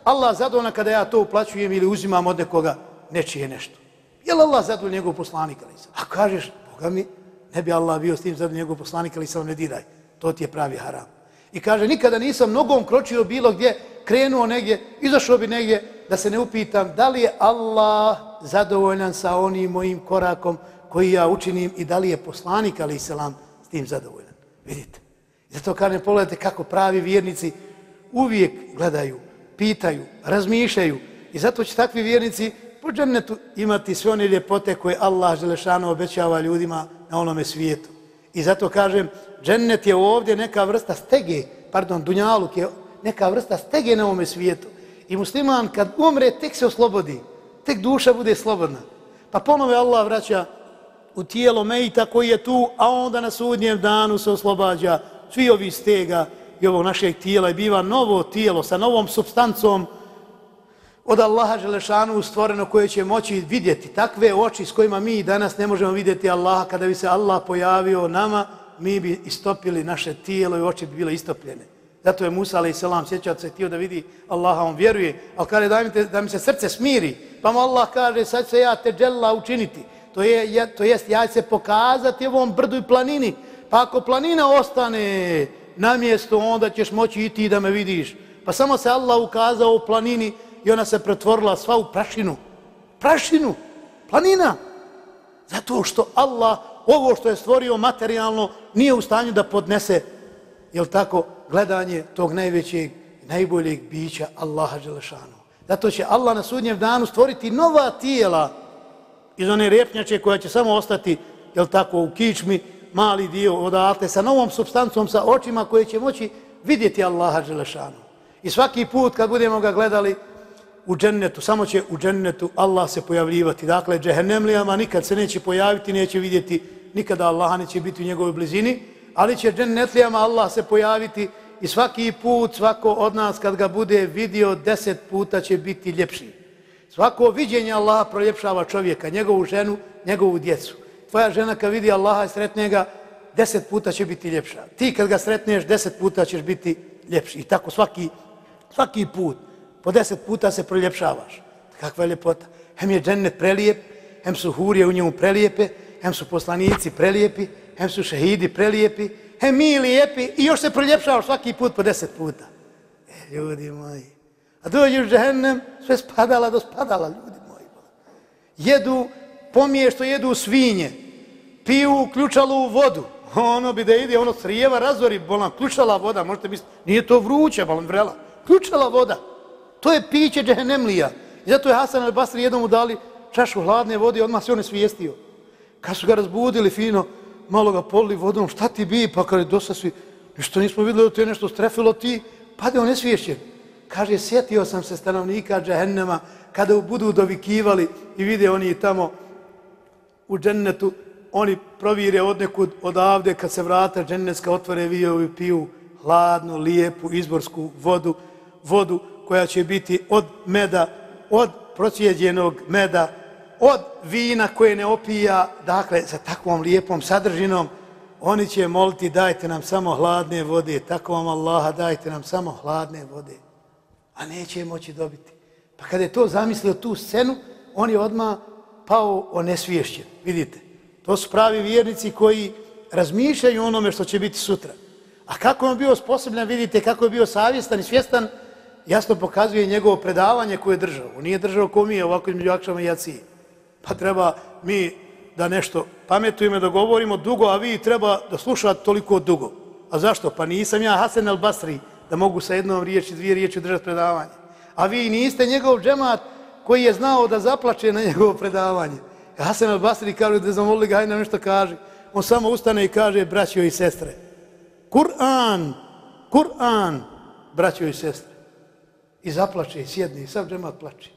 Allah zadovoljan kada ja to uplaćujem ili uzimam od nekoga nečije nešto? Je li Allah zadovoljan njegov poslanik? A kažeš, Boga mi, ne bi Allah bio s tim zadovoljan njegov poslanik, ali sam ne diraj. To ti je pravi haram. I kaže, nikada nisam nogom kročio bilo gdje, krenuo negdje, izašao bi negdje, da se ne upitam da li je Allah zadovoljan sa onim mojim korakom koji ja učinim i da li je poslanik, ali i selam, s tim zadovoljan. Vidite. Zato kažem, pogledajte kako pravi vjernici uvijek gledaju, pitaju, razmišljaju i zato će takvi vjernici po džennetu imati sve one ljepote koje Allah Želešano obećava ljudima na onome svijetu. I zato kažem, džennet je ovdje neka vrsta stege, pardon, dunjaluk je neka vrsta stege na ovome svijetu. I musliman kad umre, tek se oslobodi, tek duša bude slobodna. Pa ponove Allah vraća u tijelo mejta koji je tu, a onda na sudnjem danu se oslobađa svi ovi stega i ovog našeg tijela i biva novo tijelo sa novom substancom od Allaha Želešanu stvoreno koje će moći vidjeti takve oči s kojima mi danas ne možemo vidjeti Allaha. Kada bi se Allah pojavio nama, mi bi istopili naše tijelo i oči bi bile istopljene. Zato je Musa a.s. salam sjećao se htio da vidi Allaha, on vjeruje, ali kaže da mi, te, da mi se srce smiri, pa mu Allah kaže sad se ja te džela učiniti. To, je, to jest ja se pokazati ovom brdu i planini, pa ako planina ostane na mjestu, onda ćeš moći i ti da me vidiš. Pa samo se Allah ukazao u planini, i ona se pretvorila sva u prašinu. Prašinu, planina. Zato što Allah ovo što je stvorio materijalno nije u stanju da podnese, jel tako, gledanje tog najvećeg, najboljeg bića Allaha Đelešanu. Zato će Allah na sudnjem danu stvoriti nova tijela iz one repnjače koja će samo ostati, jel tako, u kičmi, mali dio odatle, sa novom substancom, sa očima koje će moći vidjeti Allaha Đelešanu. I svaki put kad budemo ga gledali, u džennetu, samo će u džennetu Allah se pojavljivati. Dakle, džehennemlijama nikad se neće pojaviti, neće vidjeti, nikada Allah neće biti u njegovoj blizini, ali će džennetlijama Allah se pojaviti i svaki put, svako od nas kad ga bude vidio, deset puta će biti ljepši. Svako viđenje Allaha proljepšava čovjeka, njegovu ženu, njegovu djecu. Tvoja žena kad vidi Allaha i sretne ga, deset puta će biti ljepša. Ti kad ga sretneš, deset puta ćeš biti ljepši. I tako svaki, svaki put po deset puta se proljepšavaš. Kakva je ljepota. Hem je džennet prelijep, hem su hurije u njemu prelijepe, hem su poslanici prelijepi, hem su šehidi prelijepi, hem mi lijepi i još se proljepšavaš svaki put po deset puta. E, ljudi moji. A dođu u džennem, sve spadala do spadala, ljudi moji. Jedu, pomije što jedu svinje, piju ključalu u vodu, ono bi da ide, ono srijeva razori, bolan, ključala voda, možete misliti, nije to vruće, bolan, vrela, ključala voda. To je piće džehennemlija. I zato je Hasan al-Basri jednom dali čašu hladne vode i odmah se on svijestio. Kad su ga razbudili fino, malo ga polili vodom, šta ti bi? Pa kada je dosta svi, ništa nismo vidjeli da te nešto strefilo ti, pade on nesvješćen. Kaže, sjetio sam se stanovnika džehennema kada budu dovikivali i vide oni tamo u džennetu, oni provire od nekud odavde kad se vrata džennetska otvore, vidio i piju hladnu, lijepu, izborsku vodu, vodu koja će biti od meda, od procijeđenog meda, od vina koje ne opija, dakle, sa takvom lijepom sadržinom, oni će moliti dajte nam samo hladne vode, tako vam Allaha dajte nam samo hladne vode, a neće moći dobiti. Pa kada je to zamislio tu scenu, on je odmah pao o. Vidite, to su pravi vjernici koji razmišljaju onome što će biti sutra. A kako je bio sposobljan, vidite kako je bio savjestan i svjestan, jasno pokazuje njegovo predavanje koje je držao. On nije držao ko mi je ovako između akšama i jacije. Pa treba mi da nešto pametujemo, da govorimo dugo, a vi treba da slušate toliko dugo. A zašto? Pa nisam ja Hasan al Basri da mogu sa jednom riječi, dvije riječi držati predavanje. A vi niste njegov džemat koji je znao da zaplače na njegovo predavanje. E, Hasan al Basri kaže da zamolili ga, hajde nešto kaže. On samo ustane i kaže, braćo i sestre, Kur'an, Kur'an, braćo i sestre i zaplače i sjedne i sav džemat plače.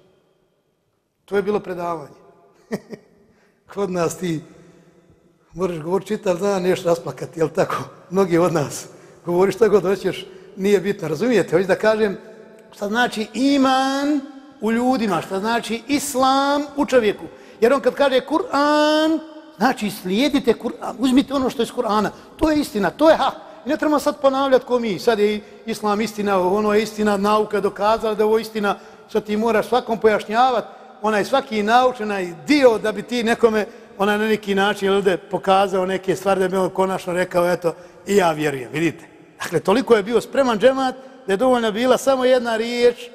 To je bilo predavanje. Kod nas ti moraš govoriti čitav dan nešto rasplakati, jel tako? Mnogi od nas govori šta god hoćeš, nije bitno. Razumijete? Hoću da kažem šta znači iman u ljudima, šta znači islam u čovjeku. Jer on kad kaže Kur'an, znači slijedite Kur'an, uzmite ono što je iz Kur'ana. To je istina, to je hak. I ne trebamo sad ponavljati ko mi. Sad je islam istina, ono je istina, nauka dokazala da je ovo istina. Sad ti moraš svakom pojašnjavati onaj svaki naučenaj dio da bi ti nekome onaj na neki način ovdje pokazao neke stvari da bi on konačno rekao eto i ja vjerujem, vidite. Dakle, toliko je bio spreman džemat da je dovoljna bila samo jedna riječ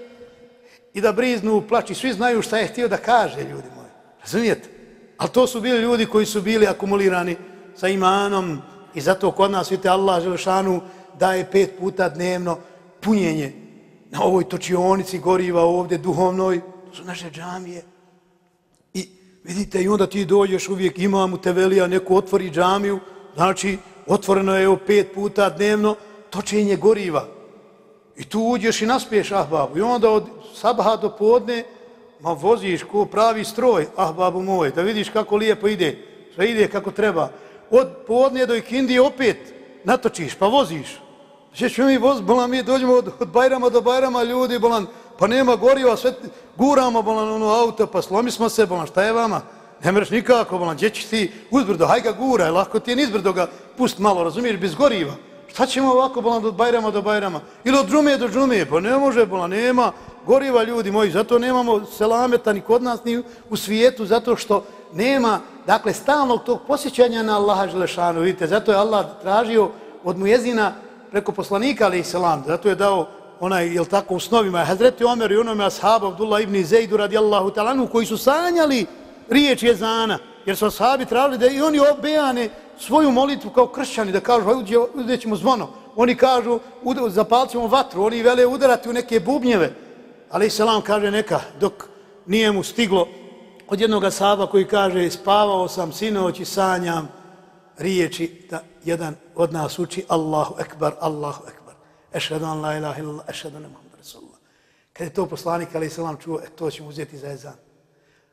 i da briznu plaći. Svi znaju šta je htio da kaže, ljudi moji. Razumijete? Ali to su bili ljudi koji su bili akumulirani sa imanom i zato kod nas, vidite, Allah Želešanu daje pet puta dnevno punjenje na ovoj točionici goriva ovdje duhovnoj. To su naše džamije. I vidite, i onda ti dođeš uvijek, imam u Tevelija, neko otvori džamiju, znači, otvoreno je evo pet puta dnevno točenje goriva. I tu uđeš i naspiješ ahbabu. I onda od sabaha do podne, ma voziš ko pravi stroj, ahbabu moj, da vidiš kako lijepo ide. Sve ide kako treba. Od podne do ikindije opet natočiš, pa voziš. Še ćemo mi voz, bolan, mi dođemo od, od Bajrama do Bajrama, ljudi, bolan, pa nema goriva, sve guramo, bolan, ono auto, pa slomi smo se, bolan, šta je vama? Ne mreš nikako, bolan, gdje ćeš ti uzbrdo, haj ga guraj, lako ti je nizbrdo ga pust malo, razumiješ, bez goriva. Šta ćemo ovako, bolan, od Bajrama do Bajrama? Ili od džume do džume? Pa ne može, bolan, nema goriva, ljudi moji, zato nemamo selameta ni kod nas, ni u svijetu, zato što nema, dakle, stalnog tog posjećanja na Allaha Želešanu, vidite, zato je Allah tražio od mujezina preko poslanika, ali i selam, zato je dao onaj, jel tako, u snovima, Hazreti Omer i onome ashab Abdullah ibn Zeidu radijallahu talanu, koji su sanjali riječ jezana, jer su ashabi tražili da i oni obejane svoju molitvu kao kršćani, da kažu, uđe, uzet ćemo zvono. Oni kažu, zapalit ćemo vatru, oni vele udarati u neke bubnjeve. Ali selam kaže neka, dok nije mu stiglo od jednog ashaba koji kaže, spavao sam sinoć i sanjam riječi da jedan od nas uči Allahu Ekbar, Allahu Ekbar. Ešhedu an la ilaha illallah, ešhedu ne Muhammed Rasulullah. Kad je to poslanik, ali selam čuo, e, to ćemo uzeti za ezan.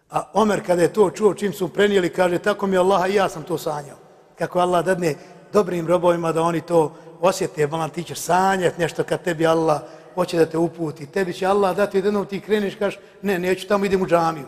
A Omer kada je to čuo, čim su prenijeli, kaže, tako mi Allaha i ja sam to sanjao. Kako Allah dadne dobrim robovima da oni to osjete, malan ti ćeš sanjati nešto kad tebi Allah hoće da te uputi. Tebi će Allah dati jednom ti kreniš, kaš, ne, neću tamo, idem u džamiju.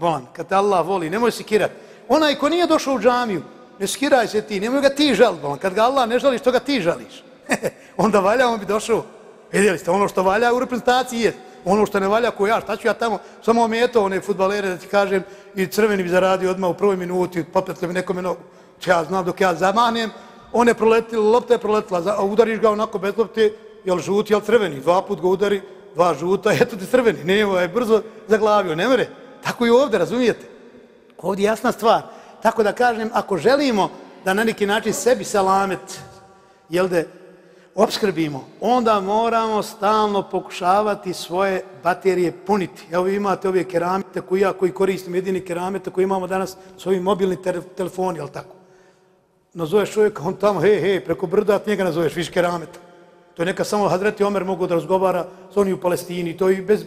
Bolan, kad te Allah voli, nemoj se kirat. Onaj ko nije došao u džamiju, ne skiraj se ti, nemoj ga ti žaliti. Bolan, kad ga Allah ne žališ, to ga ti žališ. Onda valja, on bi došao. Vidjeli ste, ono što valja u reprezentaciji je ono što ne valja ko ja, šta ću ja tamo, samo mi eto one futbalere da ti kažem i crveni bi zaradio odmah u prvoj minuti, popetli bi nekome nogu, ja znam dok ja zamanem, on je proletila, lopta je proletila, a udariš ga onako bez lopte, jel žuti, jel crveni, dva put ga udari, dva žuta, eto ti crveni, ne, ovaj je brzo zaglavio, ne mere. Tako i ovdje, razumijete? Ovdje je jasna stvar. Tako da kažem, ako želimo da na neki način sebi salamet, jel da obskrbimo, onda moramo stalno pokušavati svoje baterije puniti. Evo vi imate ove keramete koji ja koji koristim, jedini keramete koji imamo danas s ovim mobilni telefoni, jel tako? Nazoveš čovjeka, on tamo, hej, hej, preko brda, ti njega nazoveš, viš kerameta. To je neka samo Hadreti Omer mogu da razgovara s oni u Palestini, to i bez,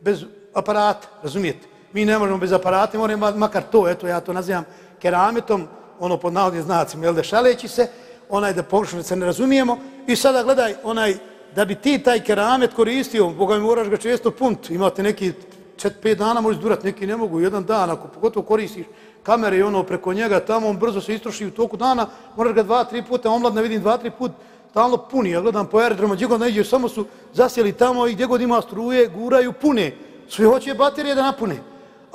bez aparata, razumijete? Mi ne možemo bez aparata, moramo makar to, eto, ja to nazivam kerametom, ono pod navodnim znacima, jel da? Šaleći se, onaj da površno se ne razumijemo. I sada gledaj onaj da bi ti taj keramet koristio, Boga mi moraš ga često punt, imate neki 4-5 dana možeš durati, neki ne mogu, jedan dan, ako pogotovo koristiš kamere i ono preko njega, tamo on brzo se istroši u toku dana, moraš ga dva, tri puta, omladna vidim dva, tri puta, stalno puni, ja gledam po aerodromu, gdje god ne samo su zasjeli tamo i gdje god ima struje, guraju, pune, sve hoće baterije da napune.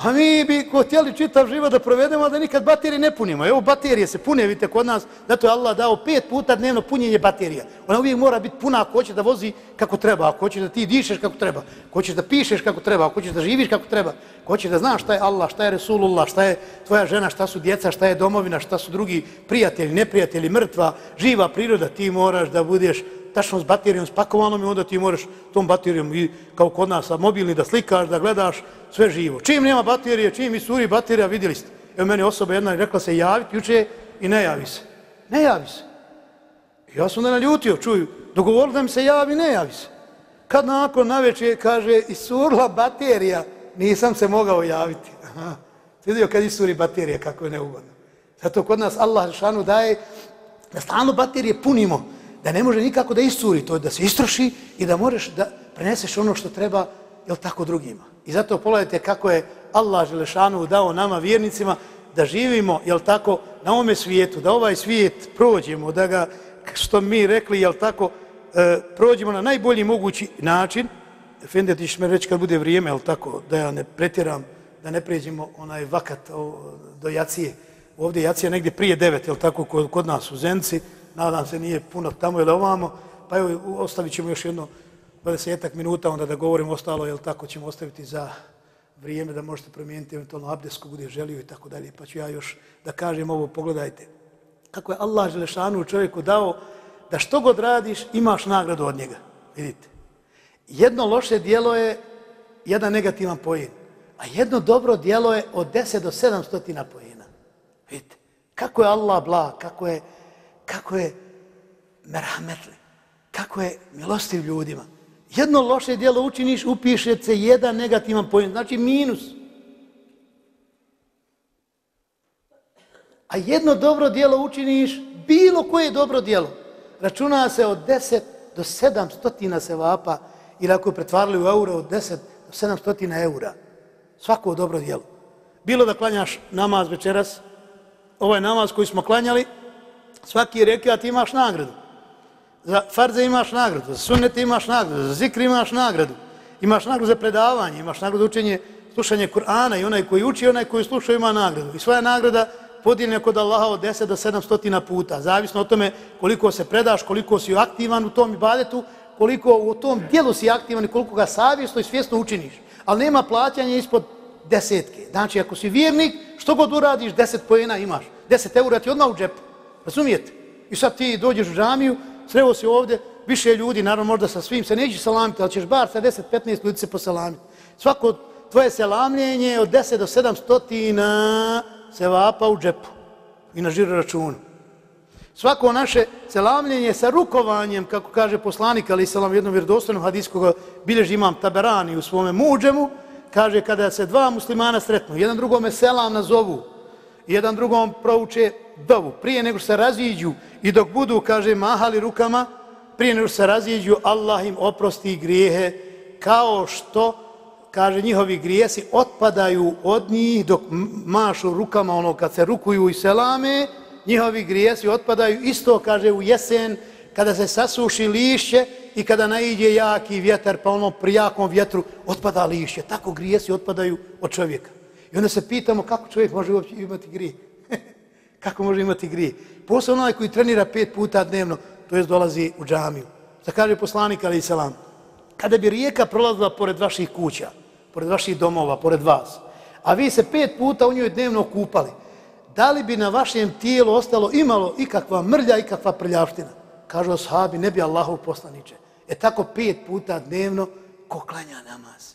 A mi bi htjeli čitav život da provedemo, da nikad baterije ne punimo. Evo, baterije se pune, vidite, kod nas, zato je Allah dao pet puta dnevno punjenje baterija. Ona uvijek mora biti puna ako hoće da vozi kako treba, ako hoće da ti dišeš kako treba, ako hoćeš da pišeš kako treba, ako hoćeš da živiš kako treba, ako hoćeš da znaš šta je Allah, šta je Resulullah, šta je tvoja žena, šta su djeca, šta je domovina, šta su drugi prijatelji, neprijatelji, mrtva, živa priroda, ti moraš da budeš tačno s baterijom spakovanom i onda ti moraš tom baterijom i kao kod nas sa mobilni da slikaš, da gledaš sve živo. Čim nema baterije, čim isuri baterija, vidjeli ste. Evo meni osoba jedna rekla se javi juče i ne javi se. Ne javi se. Ja sam da naljutio, čuju, dogovorili da mi se javi, ne javi se. Kad nakon naveče kaže isurla baterija, nisam se mogao javiti. Aha. Vidio kad isuri baterija, kako je neugodno. Zato kod nas Allah šanu daje da stalno baterije punimo da ne može nikako da iscuri, to je da se istroši i da možeš da preneseš ono što treba, jel tako, drugima. I zato pogledajte kako je Allah Želešanu dao nama, vjernicima, da živimo, jel tako, na ovome svijetu, da ovaj svijet prođemo, da ga, što mi rekli, jel tako, e, prođemo na najbolji mogući način. Fende, ti me reći kad bude vrijeme, jel tako, da ja ne pretjeram, da ne pređemo onaj vakat o, do jacije. Ovdje jacija negdje prije devet, jel tako, kod, kod nas u Zenci, nadam se nije puno tamo ili ovamo, pa evo ostavit ćemo još jedno 20 minuta onda da govorim ostalo, jel tako ćemo ostaviti za vrijeme da možete promijeniti eventualno abdes ko bude želio i tako dalje. Pa ću ja još da kažem ovo, pogledajte. Kako je Allah Želešanu čovjeku dao da što god radiš, imaš nagradu od njega. Vidite. Jedno loše dijelo je jedan negativan pojen, a jedno dobro dijelo je od 10 do 700 pojena. Vidite. Kako je Allah blag, kako je, kako je merhametli, kako je milostiv ljudima. Jedno loše dijelo učiniš, upiše se jedan negativan pojem, znači minus. A jedno dobro dijelo učiniš, bilo koje dobro dijelo, računa se od 10 do 700 sevapa ili ako je pretvarali u euro, od 10 do 700 eura. Svako dobro dijelo. Bilo da klanjaš namaz večeras, ovaj namaz koji smo klanjali, svaki rekiat imaš nagradu. Za farze imaš nagradu, za sunnet imaš nagradu, za zikri imaš nagradu. Imaš nagradu za predavanje, imaš nagradu učenje, slušanje Kur'ana i onaj koji uči, onaj koji sluša ima nagradu. I svoja nagrada podijeljena kod Allaha od 10 do 700 puta. Zavisno o tome koliko se predaš, koliko si aktivan u tom ibadetu, koliko u tom dijelu si aktivan i koliko ga savjesno i svjesno učiniš. Ali nema plaćanja ispod desetke. Znači, ako si vjernik, što god uradiš, deset pojena imaš. Deset eura ti odmah u džepu. Razumijete? I sad ti dođeš u džamiju, sreo si ovdje, više ljudi, naravno možda sa svim se nećeš salamiti, ali ćeš bar sa 10-15 ljudi se posalamiti. Svako tvoje selamljenje od 10 do 700 se vapa u džepu i na žiru računu. Svako naše selamljenje sa rukovanjem, kako kaže poslanik, ali selam jednom vjerodostojnom hadijskog bilježi imam taberani u svome muđemu, kaže kada se dva muslimana sretnu, jedan drugome selam nazovu, jedan drugom prouče dovu, prije nego se raziđu i dok budu, kaže, mahali rukama, prije nego se raziđu, Allah im oprosti grijehe, kao što, kaže, njihovi grijesi otpadaju od njih dok mašu rukama, ono kad se rukuju i selame, njihovi grijesi otpadaju isto, kaže, u jesen, kada se sasuši lišće i kada naiđe jaki vjetar, pa ono pri jakom vjetru otpada lišće. Tako grijesi otpadaju od čovjeka. I onda se pitamo kako čovjek može uopće imati grije kako može imati grije. Posao onaj koji trenira pet puta dnevno, to jest dolazi u džamiju. Da kaže poslanik, ali i selam, kada bi rijeka prolazila pored vaših kuća, pored vaših domova, pored vas, a vi se pet puta u njoj dnevno kupali, da li bi na vašem tijelu ostalo imalo ikakva mrlja, ikakva prljavština? Kažu ashabi, ne bi Allahov poslaniče. E tako pet puta dnevno ko klanja namaz.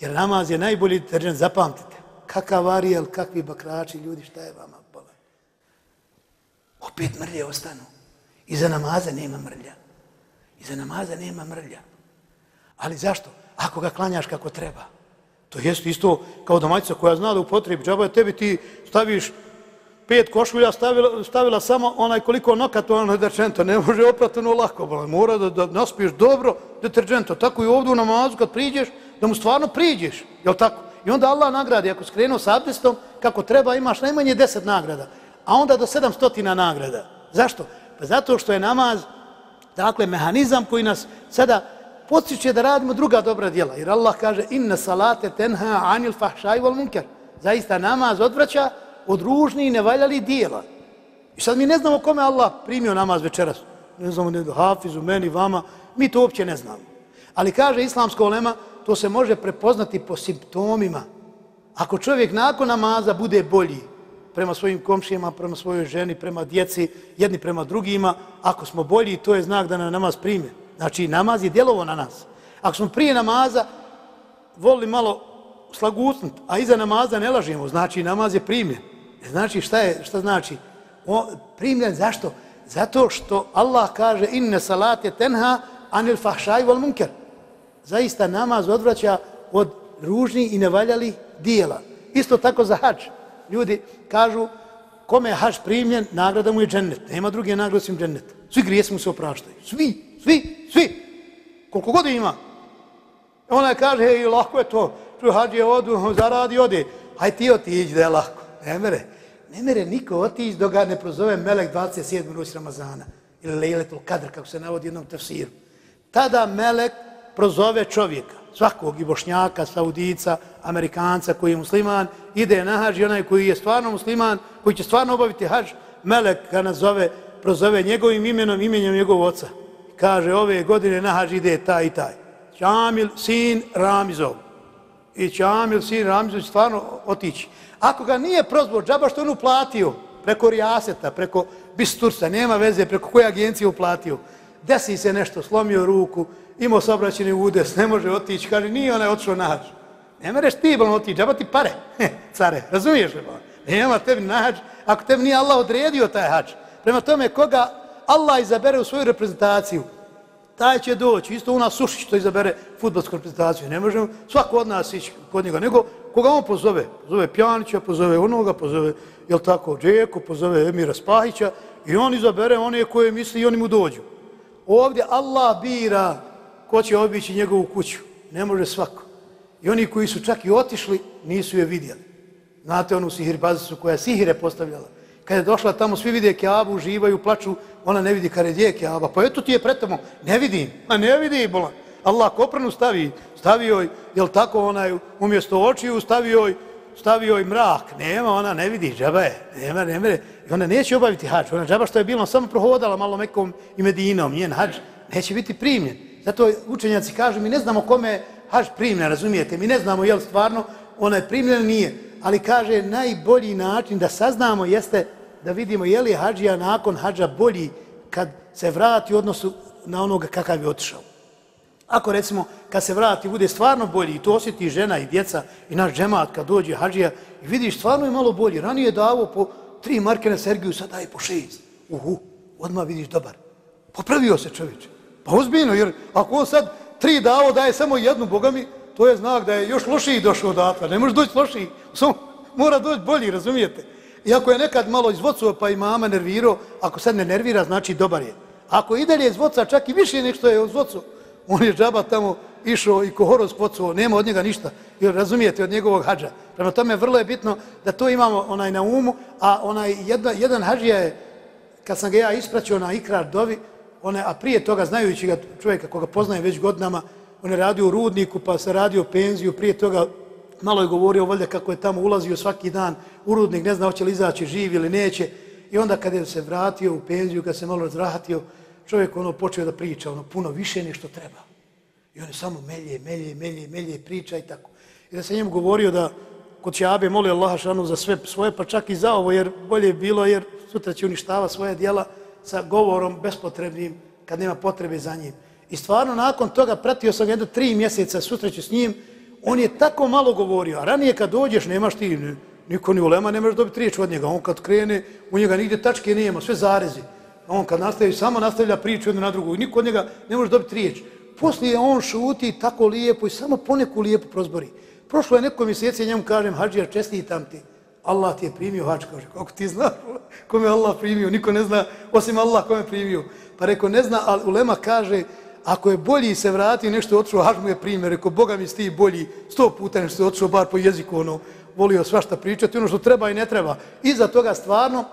Jer namaz je najbolji deterđent, zapamtite. Kakav varijel, kakvi bakrači, ljudi, šta je vama? Opet mrlje ostanu. Iza namaza nema mrlja. Iza namaza nema mrlja. Ali zašto? Ako ga klanjaš kako treba. To jest isto kao domaćica koja zna da u potrebi džaba tebi ti staviš pet košulja, stavila, stavila samo onaj koliko nokata ono deterđenta. Ne može oprati ono lako. Bole. Mora da, da naspiješ dobro deterđenta. Tako i ovdje u namazu kad priđeš, da mu stvarno priđeš. Jel tako? I onda Allah nagradi. Ako skrenuo s abdestom, kako treba, imaš najmanje deset nagrada. A onda do sedamstotina nagrada. Zašto? Pa zato što je namaz, dakle, mehanizam koji nas sada podsjeće da radimo druga dobra djela. Jer Allah kaže, inna salate tenha anil fahšaj vol munker. Zaista namaz odvraća od ružnih i nevaljali dijela. I sad mi ne znamo kome Allah primio namaz večeras. Ne znamo ne hafizu, meni, vama. Mi to uopće ne znamo. Ali kaže islamsko olema, to se može prepoznati po simptomima. Ako čovjek nakon namaza bude bolji prema svojim komšijama, prema svojoj ženi, prema djeci, jedni prema drugima, ako smo bolji, to je znak da nam namaz prime. Znači, namaz je djelovo na nas. Ako smo prije namaza volili malo slagutnut, a iza namaza ne lažimo, znači namaz je primljen. E, znači, šta je, šta znači? O, primljen, zašto? Zato što Allah kaže inne salate tenha anil fahšaj vol munker. Zaista namaz odvraća od ružni i nevaljali dijela. Isto tako za hač. Ljudi kažu kome je haš primljen, nagrada mu je džennet. Nema druge nagrade osim džennet. Svi grijesi mu se opraštaju. Svi, svi, svi. Koliko god ima. E ona kaže, hej, lako je to. Tu hađe, odu, zaradi, ode. Aj ti otiđi da je lako. Ne mere. Ne mere niko otići dok ga ne prozove Melek 27. noć Ramazana. Ili Lejletul Kadr, kako se navodi jednom tefsiru. Tada Melek prozove čovjeka, svakog i bošnjaka, saudica, amerikanca koji je musliman, ide na hađ i onaj koji je stvarno musliman, koji će stvarno obaviti hađ, Melek ga nazove, prozove njegovim imenom, imenjem njegovog oca kaže ove godine na hađ ide taj i taj. Čamil, sin Ramizov. I Čamil, sin Ramizov će stvarno otići. Ako ga nije prozbo, džaba što on uplatio preko Rijaseta, preko Bistursa, nema veze preko koje agencije uplatio, desi se nešto, slomio ruku, imao saobraćeni udes, ne može otići, kaže, nije onaj otišao na. Ne mereš ti, bolno otići, džaba ti pare, care, razumiješ li? Nema tebi nađ, ako tebi nije Allah odredio taj hađ. Prema tome, koga Allah izabere u svoju reprezentaciju, taj će doći. Isto u nas suši što izabere futbolsku reprezentaciju. Ne možemo svako od nas ići kod njega. Nego koga on pozove? Pozove Pjanića, pozove onoga, pozove, jel tako, Džeku, pozove Emira Spahića i on izabere one koje misli i oni mu dođu. Ovdje Allah bira ko će obići njegovu kuću. Ne može svako. I oni koji su čak i otišli, nisu je vidjeli. Znate onu sihirbazicu koja sihire postavljala. Kad je došla tamo, svi vide Keabu, uživaju, plaču, ona ne vidi kada je Keaba. Pa eto ti je pretamo, ne vidim, a ne vidi, bola. Allah koprnu stavi, stavio joj, jel tako onaj, umjesto očiju, stavio joj, stavio joj mrak. Nema, ona ne vidi, džaba je, nema, nema. I ona neće obaviti hađ. Ona džaba što je bilo, samo prohodala malo Mekom i Medinom, njen hađ, neće biti primljen. Zato učenjaci kažu, mi ne znamo kome je hađ primljen, razumijete? Mi ne znamo je li stvarno ona je primljen nije ali kaže najbolji način da saznamo jeste da vidimo je li hađija nakon hađa bolji kad se vrati u odnosu na onoga kakav je otišao. Ako recimo kad se vrati bude stvarno bolji i to osjeti žena i djeca i naš džemat kad dođe hađija i vidiš stvarno je malo bolji. Ranije je davo po tri marke na Sergiju, sad daje po šest. Uhu, odmah vidiš dobar. Popravio se čovječe. Pa ozbiljno, jer ako on sad tri davo daje samo jednu, boga mi, to je znak da je još lošiji došao odatle. Ne može doći lošiji, samo mora doći bolji, razumijete? I ako je nekad malo izvocuo pa i mama nervirao, ako sad ne nervira, znači dobar je. Ako ide li je izvoca čak i više nek što je izvocuo, on je džaba tamo išao i kohoro pocuo, nema od njega ništa, jer razumijete, od njegovog hađa. Prema tome, vrlo je bitno da to imamo onaj na umu, a onaj jedna, jedan hađija je, kad sam ga ja ispraćao na ikrar dovi, one, a prije toga, znajući ga čovjeka koga poznaje već godinama, on je radio u rudniku, pa se radio penziju, prije toga malo je govorio valjda kako je tamo ulazio svaki dan u rudnik, ne zna hoće li izaći živ ili neće. I onda kad je se vratio u penziju, kad se malo razrahatio, čovjek ono počeo da priča, ono puno više nego što treba. I on je samo melje, melje, melje, melje, priča i tako. I da se njemu govorio da kod Čabe moli Allaha šanu za sve svoje, pa čak i za ovo, jer bolje je bilo, jer sutra će uništava svoje djela, sa govorom bespotrebnim, kad nema potrebe za njim. I stvarno nakon toga pratio sam jedno tri mjeseca susreću s njim, on je tako malo govorio, a ranije kad dođeš nemaš ti, niko ni ulema, ne možeš dobiti riječ od njega. On kad krene, u njega nigdje tačke nema, sve zarezi. On kad nastavi, samo nastavlja priču jednu na drugu i niko od njega ne može dobiti riječ. Poslije on šuti tako lijepo i samo poneku lijepo prozbori. Prošlo je neko mjesece i njemu kažem, hađija, čestitam ti. Allah ti je primio hač, kaže, kako ti znaš, kome Allah primio, niko ne zna, osim Allah kome primio. Pa reko, ne zna, ali ulema kaže, ako je bolji se vrati nešto otišao, hač mu je primio, rekao, Boga mi sti bolji, sto puta nešto se otišao, bar po jeziku, ono, volio svašta pričati, ono što treba i ne treba. Iza toga stvarno,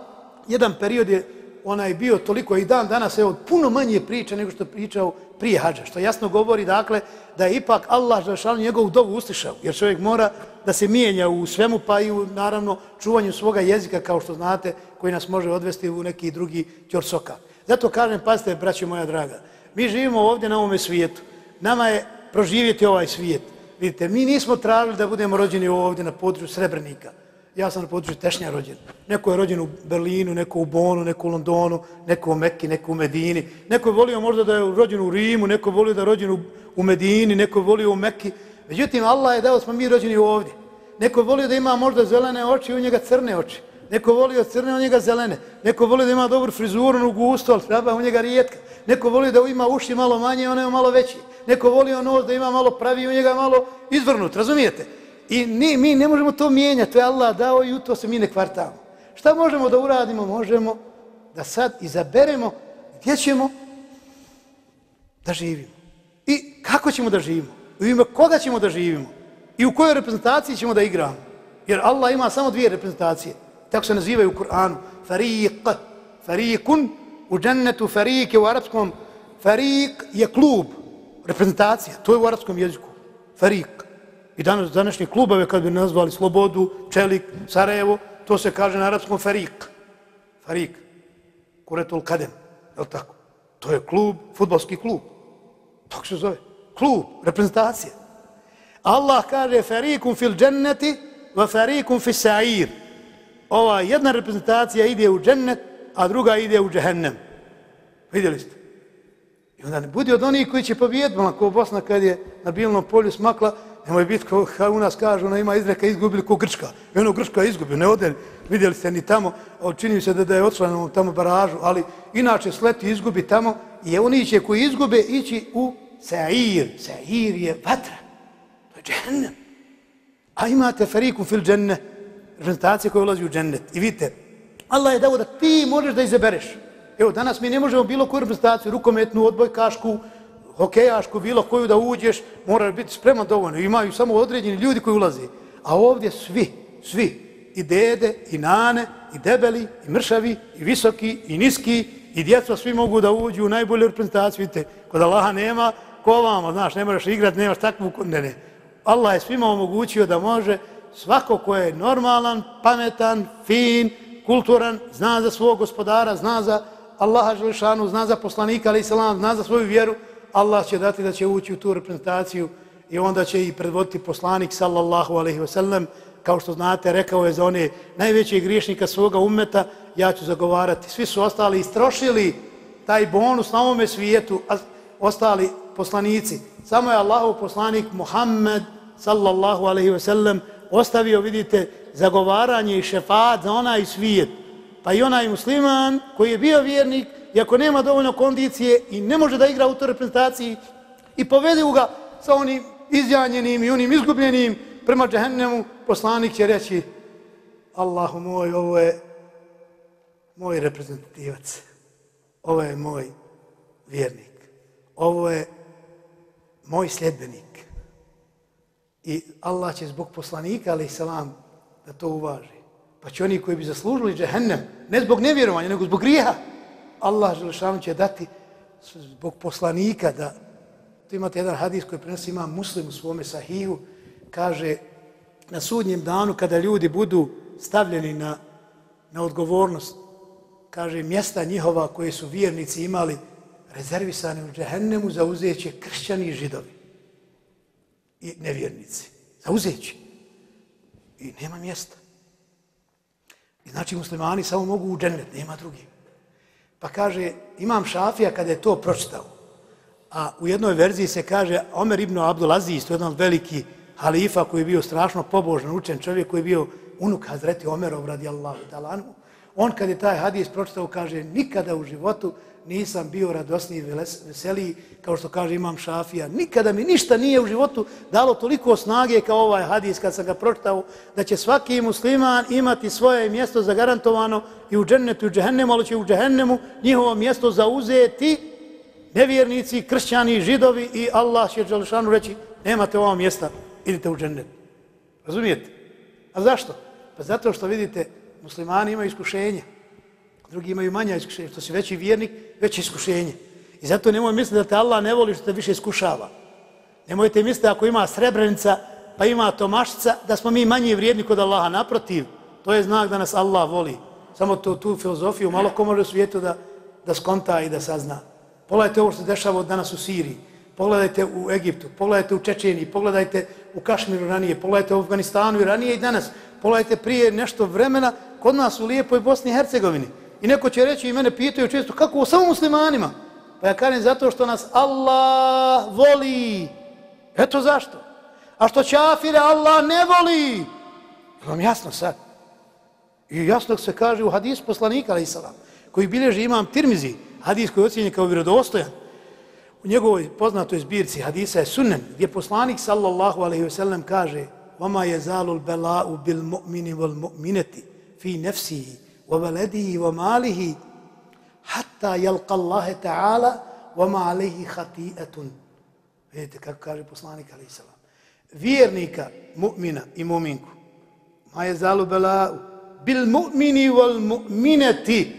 jedan period je onaj bio toliko i dan danas, evo, puno manje priča nego što pričao prije hađa, što jasno govori, dakle, da je ipak Allah Žešanu njegovu dovu uslišao, jer čovjek mora da se mijenja u svemu, pa i u, naravno, čuvanju svoga jezika, kao što znate, koji nas može odvesti u neki drugi ćorsoka. Zato kažem, pazite, braći moja draga, mi živimo ovdje na ovome svijetu. Nama je proživjeti ovaj svijet. Vidite, mi nismo tražili da budemo rođeni ovdje na području Srebrenika. Ja sam na području Tešnja rođen. Neko je rođen u Berlinu, neko u Bonu, neko u Londonu, neko u Mekki, neko u Medini. Neko je volio možda da je rođen u Rimu, neko je volio da je rođen u Medini, neko je volio u Mekki. Međutim, Allah je dao smo mi rođeni ovdje. Neko je volio da ima možda zelene oči, u njega crne oči. Neko je volio crne, u njega zelene. Neko je volio da ima dobru frizuru, u gusto, ali treba u njega rijetka. Neko voli da ima uši malo manje, ono je malo veći. Neko voli nos da ima malo pravi, u njega malo izvrnut, razumijete? I ni, mi ne možemo to mijenjati, to je Allah dao i u to se mi ne kvartamo. Šta možemo da uradimo? Možemo da sad izaberemo gdje ćemo da živimo. I kako ćemo da živimo? U ime koga ćemo da živimo? I u kojoj reprezentaciji ćemo da igramo? Jer Allah ima samo dvije reprezentacije. Tako se nazivaju u Kur'anu. Fariq. Fariqun u džennetu fariq je u arapskom fariq je klub, reprezentacija, to je u arapskom jeziku, Fariq. I danas današnje klubove, kad bi nazvali Slobodu, Čelik, Sarajevo, to se kaže na arapskom farik. Farik. Kuretul kadem, je tako? To je klub, futbolski klub. Tako se zove. Klub, reprezentacija. Allah kaže farikum fil dženneti wa farikum fil sa'ir. Ova jedna reprezentacija ide u džennet, a druga ide u džehennem. Vidjeli ste? I onda ne budi od onih koji će pobijediti, ko Bosna kad je na bilnom polju smakla, nemoj biti ko, u nas kažu, ona ima izreka izgubili ko Grčka. I ono Grčka izgubio, ne ode, vidjeli ste ni tamo, čini se da, da je odslan tamo baražu, ali inače sleti izgubi tamo i oni će koji izgube ići u Seir. Seir je vatra. To je džennet. A imate fariku fil džennet, reprezentacija koja ulazi u džennet. I vidite, Allah je dao da ti možeš da izabereš. Evo, danas mi ne možemo bilo koju reprezentaciju, rukometnu, odbojkašku, hokejašku, bilo koju da uđeš, moraš biti spreman dovoljno. Imaju samo određeni ljudi koji ulazi. A ovdje svi, svi, i dede, i nane, i debeli, i mršavi, i visoki, i niski, i djeca, svi mogu da uđu u najbolju reprezentaciju. Vidite, kod Allaha nema ko vama, znaš, ne moraš igrati, nemaš takvu, ne, ne. Allah je svima omogućio da može svako ko je normalan, pametan, fin, kulturan, zna za svog gospodara, zna za Allaha Želešanu, zna za poslanika, ali salam, zna za svoju vjeru, Allah će dati da će ući u tu reprezentaciju i onda će i predvoditi poslanik, sallallahu alaihi ve sellem kao što znate, rekao je za one najveće griješnika svoga umeta, ja ću zagovarati. Svi su ostali istrošili taj bonus na ovome svijetu, a ostali poslanici. Samo je Allahov poslanik Muhammed, sallallahu alaihi ve sellem, ostavio, vidite, zagovaranje i šefat za onaj svijet pa i onaj musliman koji je bio vjernik, i ako nema dovoljno kondicije i ne može da igra u toj reprezentaciji i povede ga sa onim izjanjenim i onim izgubljenim prema džehennemu, poslanik će reći Allahu moj, ovo je moj reprezentativac. Ovo je moj vjernik. Ovo je moj sljedbenik. I Allah će zbog poslanika, ali i salam, da to uvaži. Pa će oni koji bi zaslužili džehennem, ne zbog nevjerovanja, nego zbog grijeha, Allah Želešanu će dati zbog poslanika da... Tu imate jedan hadis koji prenosi ima muslim u svome sahihu, kaže na sudnjem danu kada ljudi budu stavljeni na, na odgovornost, kaže mjesta njihova koje su vjernici imali rezervisane u džehennemu za uzeće kršćani i židovi i nevjernici. Za uzeće. I nema mjesta. I znači muslimani samo mogu u džennet, nema drugi. Pa kaže, imam šafija kada je to pročitao. A u jednoj verziji se kaže, Omer ibn Abdulaziz, to je jedan veliki halifa koji je bio strašno pobožan, učen čovjek koji je bio unuk Hazreti Omerov radijallahu talanu. On kad je taj hadis pročitao, kaže, nikada u životu nisam bio radosniji i veseliji, kao što kaže imam šafija. Nikada mi ništa nije u životu dalo toliko snage kao ovaj hadis kad sam ga pročitao, da će svaki musliman imati svoje mjesto zagarantovano i u džennetu i u džehennemu, ali će u džehennemu njihovo mjesto zauzeti nevjernici, kršćani, židovi i Allah će Đalšanu reći, nemate ovo mjesta, idite u džennet. Razumijete? A zašto? Pa zato što vidite, muslimani imaju iskušenje drugi imaju manja iskušenja. Što si veći vjernik, veće iskušenje. I zato nemoj misliti da te Allah ne voli što te više iskušava. Nemojte misliti ako ima srebrenica, pa ima tomašica, da smo mi manji vrijedni kod Allaha. Naprotiv, to je znak da nas Allah voli. Samo to, tu filozofiju malo ko može u svijetu da, da skonta i da sazna. Pogledajte ovo što se dešava od danas u Siriji. Pogledajte u Egiptu, pogledajte u Čečeniji, pogledajte u Kašmiru ranije, pogledajte u Afganistanu i ranije i danas. Pogledajte prije nešto vremena kod nas u Lijepoj Bosni i Hercegovini. I neko će reći i mene pitaju često kako samo muslimanima. Pa ja kažem zato što nas Allah voli. Eto zašto. A što čafire Allah ne voli. Je vam jasno sad? I jasno se kaže u hadis poslanika, ali salam, koji bilježi imam Tirmizi, hadis koji je ocjenjen kao vjerodostojan. U njegovoj poznatoj zbirci hadisa je sunnen, gdje poslanik sallallahu alaihi ve sellem kaže Vama je zalul bela'u bil mu'mini wal mu'mineti fi nefsihi وولده وماله حتى يلقى الله تعالى وما عليه خطيئة Vidite kako kaže poslanik Ali Isalam. Vjernika, mu'mina i mu'minku. Ma je zalu bela'u. Bil mu'mini wal mu'mineti.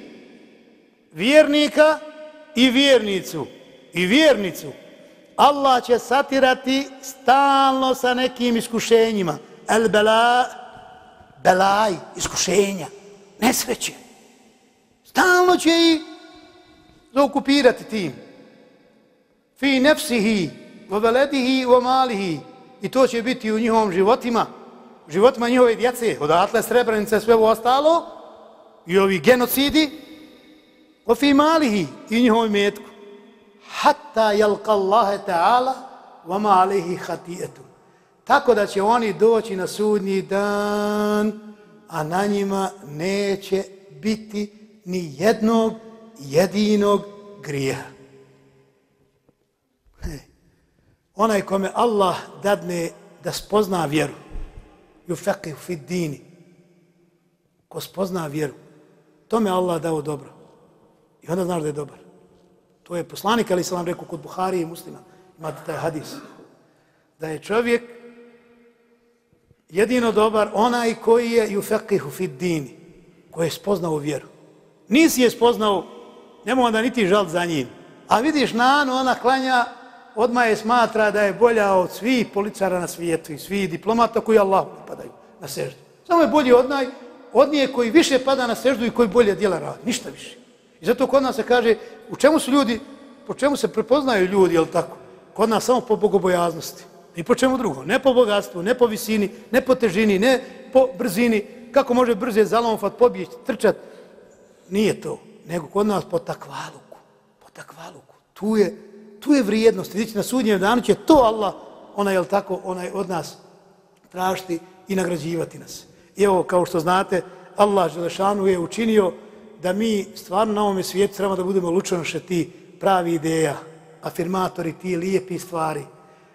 Vjernika i vjernicu. I vjernicu. Allah će satirati stalno sa nekim iskušenjima. El bela, belaj, iskušenja nesreće. Stalno će i zaokupirati tim. Fi nefsihi, o veledihi, o malihi. I to će biti u njihovom životima, životima njihove djece, odatle srebrenice, sve ovo ostalo, i ovi genocidi, o fi malihi i njihovom metku. Hatta jalka Allahe ta'ala, wa ma hatijetu. Tako da će oni doći na sudnji dan, a na njima neće biti ni jednog jedinog grija. Onaj kome Allah dadne da spozna vjeru, ju fekih fit dini, ko spozna vjeru, tome Allah dao dobro. I onda znaš da je dobar. To je poslanik, ali sam vam rekao, kod Buhari i muslima, imate taj hadis, da je čovjek jedino dobar onaj koji je ju fekih fit dini, koji je spoznao vjeru. Nisi je spoznao, nemoj da niti žal za njim. A vidiš na Anu, ona klanja, odmah je smatra da je bolja od svih policara na svijetu i svih diplomata koji Allah padaju na seždu. Samo je bolji od naj, od nje koji više pada na seždu i koji bolje djela radi. Ništa više. I zato kod nas se kaže, u čemu su ljudi, po čemu se prepoznaju ljudi, jel tako? Kod nas samo po bogobojaznosti. Ni po čemu drugo? Ne po bogatstvu, ne po visini, ne po težini, ne po brzini. Kako može brže zalomfat, pobjeći, trčat? Nije to. Nego kod nas po takvaluku. Po takvaluku. Tu je, tu je vrijednost. Vidite, na sudnjem danu će to Allah, ona je tako, onaj od nas tražiti i nagrađivati nas. I evo, kao što znate, Allah Želešanu je učinio da mi stvarno na ovome svijetu trebamo da budemo lučanoše ti pravi ideja, afirmatori ti lijepi stvari.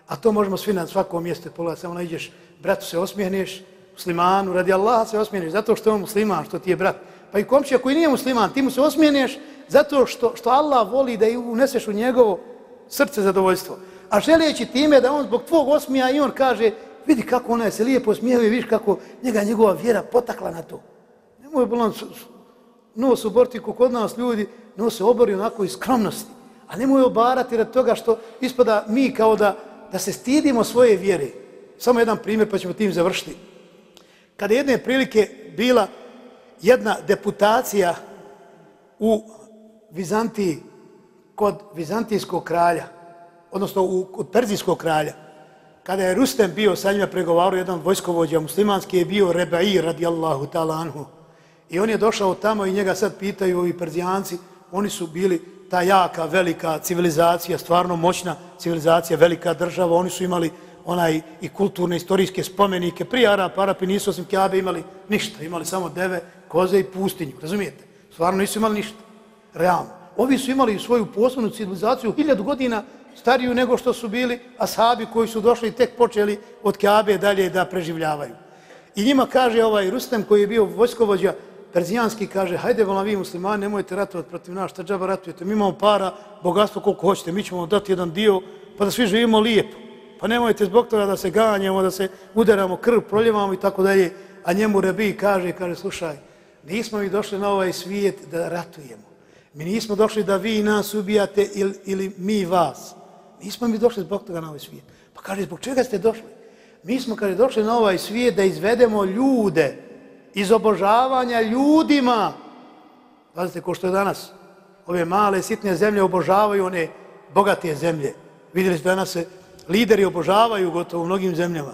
A to možemo svi na svakom mjestu pogledati. Samo nađeš, bratu se osmijeneš, muslimanu, radi Allaha se osmijeneš, zato što je on musliman, što ti je brat. Pa i komšija koji nije musliman, ti mu se osmijeneš zato što, što Allah voli da uneseš u njegovo srce zadovoljstvo. A želijeći time da on zbog tvog osmija i on kaže, vidi kako ona se lijepo osmijeva i vidiš kako njega njegova vjera potakla na to. Nemoj bolan nos oboriti kod nas ljudi, nos se obori onako iz skromnosti. A nemoj obarati rad toga što ispada mi kao da, da se stidimo svoje vjere. Samo jedan primjer pa ćemo tim završiti. Kada jedne prilike bila jedna deputacija u Vizantiji kod Vizantijskog kralja, odnosno u, kod Perzijskog kralja, kada je Rustem bio sa njima pregovarao, jedan vojskovođa muslimanski je bio Rebai radijallahu ta'ala anhu. I on je došao tamo i njega sad pitaju ovi Perzijanci, oni su bili ta jaka, velika civilizacija, stvarno moćna civilizacija, velika država, oni su imali onaj i kulturne, istorijske spomenike. Prije Arab, Arapi nisu osim Kjabe imali ništa, imali samo deve, koze i pustinju, razumijete? Stvarno nisu imali ništa, realno. Ovi su imali svoju posebnu civilizaciju hiljadu godina stariju nego što su bili ashabi koji su došli i tek počeli od Kjabe dalje da preživljavaju. I njima kaže ovaj Rustem koji je bio vojskovođa Perzijanski, kaže, hajde volam vi muslimani, nemojte ratovati protiv nas, šta džaba ratujete, mi imamo para, bogatstvo koliko hoćete, mi ćemo dati jedan dio, pa da svi živimo lijepo. Pa nemojte zbog toga da se ganjamo, da se udaramo krv, proljevamo i tako dalje. A njemu Rebi kaže, kaže, slušaj, nismo mi došli na ovaj svijet da ratujemo. Mi nismo došli da vi nas ubijate ili, ili mi vas. Nismo mi došli zbog toga na ovaj svijet. Pa kaže, zbog čega ste došli? Mi smo, kaže, došli na ovaj svijet da izvedemo ljude iz obožavanja ljudima. Pazite, ko što je danas. Ove male, sitne zemlje obožavaju one bogate zemlje. Vidjeli ste danas se lideri obožavaju gotovo u mnogim zemljama.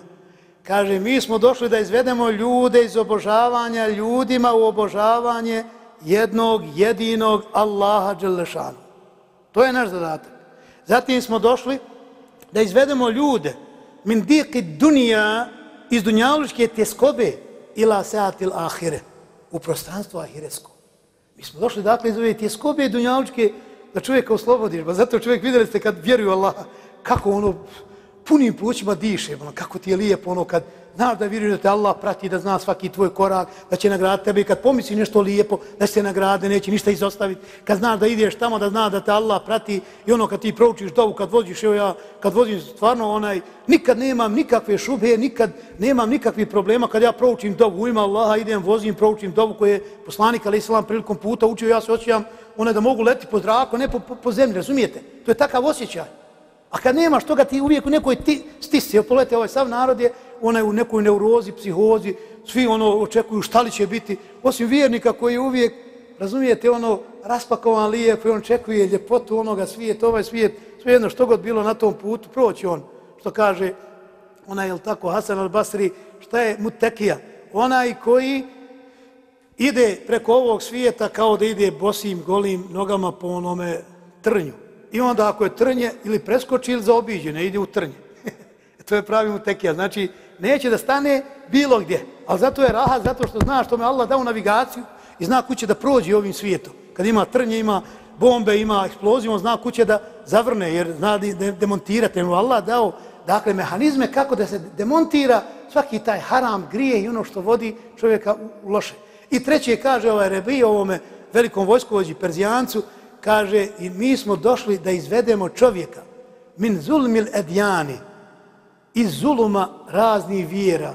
Kaže, mi smo došli da izvedemo ljude iz obožavanja ljudima u obožavanje jednog jedinog Allaha Đelešanu. To je naš zadatak. Zatim smo došli da izvedemo ljude min diki dunija iz dunjalučke tjeskobe ila seatil ahire u prostranstvo ahiresko. Mi smo došli dakle iz ove tjeskobe dunjalučke da čovjeka oslobodiš. Ba zato čovjek vidjeli ste kad vjeruju Allaha kako ono punim plućima dišem, ono, kako ti je lijepo ono kad znaš da vjeruješ da te Allah prati, da zna svaki tvoj korak, da će nagraditi tebe i kad pomisli nešto lijepo, da će se nagrade, neće ništa izostaviti. Kad znaš da ideš tamo, da zna da te Allah prati i ono kad ti proučiš dovu, kad voziš, evo ja, kad vozim stvarno onaj, nikad nemam nikakve šube, nikad nemam nikakvih problema kad ja proučim dovu, u ima Allaha idem, vozim, proučim dovu koje je poslanik, ali islam prilikom puta učio, ja se osjećam, one da mogu leti po zraku, ne po, po, po zemlji, razumijete? To je takav osjećaj. A kad nemaš toga, ti uvijek u nekoj ti, stisi, polete ovaj sav narod je onaj u nekoj neurozi, psihozi, svi ono očekuju šta li će biti, osim vjernika koji uvijek razumijete, ono, raspakovan lijep i on čekuje ljepotu onoga svijeta, ovaj svijet, sve jedno što god bilo na tom putu, proći on, što kaže, onaj, je tako, Hasan al-Basri, šta je mutekija? Onaj koji ide preko ovog svijeta kao da ide bosim, golim nogama po onome trnju. I onda ako je trnje, ili preskoči ili zaobiđe, ne ide u trnje. to je pravi mutekija. Znači, neće da stane bilo gdje. Ali zato je rahat, zato što zna što me Allah dao navigaciju i zna kuće da prođe ovim svijetom. Kad ima trnje, ima bombe, ima eksploziju, on zna kuće da zavrne, jer zna da demontirate. Jer Allah dao dakle, mehanizme kako da se demontira svaki taj haram, grije i ono što vodi čovjeka u loše. I treće kaže ovaj Rebi, ovome velikom vojskovođi Perzijancu, kaže i mi smo došli da izvedemo čovjeka min zulmil edjani iz zuluma raznih vjera,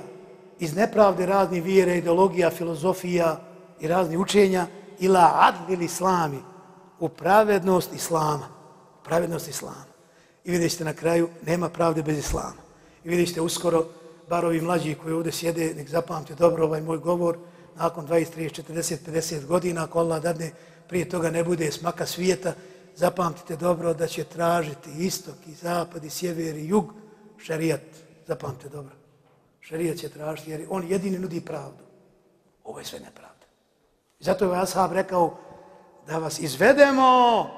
iz nepravde raznih vjera, ideologija, filozofija i raznih učenja ila adlil islami u pravednost islama. Pravednost islama. I vidjet ćete na kraju, nema pravde bez islama. I vidjet ćete uskoro, bar ovi mlađi koji ovdje sjede, nek zapamte dobro ovaj moj govor, nakon 20, 30, 40, 50 godina, ako Allah dadne, prije toga ne bude smaka svijeta, zapamtite dobro da će tražiti istok i zapad i sjever i jug, šarijat, zapamtite dobro. Šarijat će tražiti jer on jedini nudi pravdu. Ovo je sve nepravda. I zato je ashab rekao da vas izvedemo,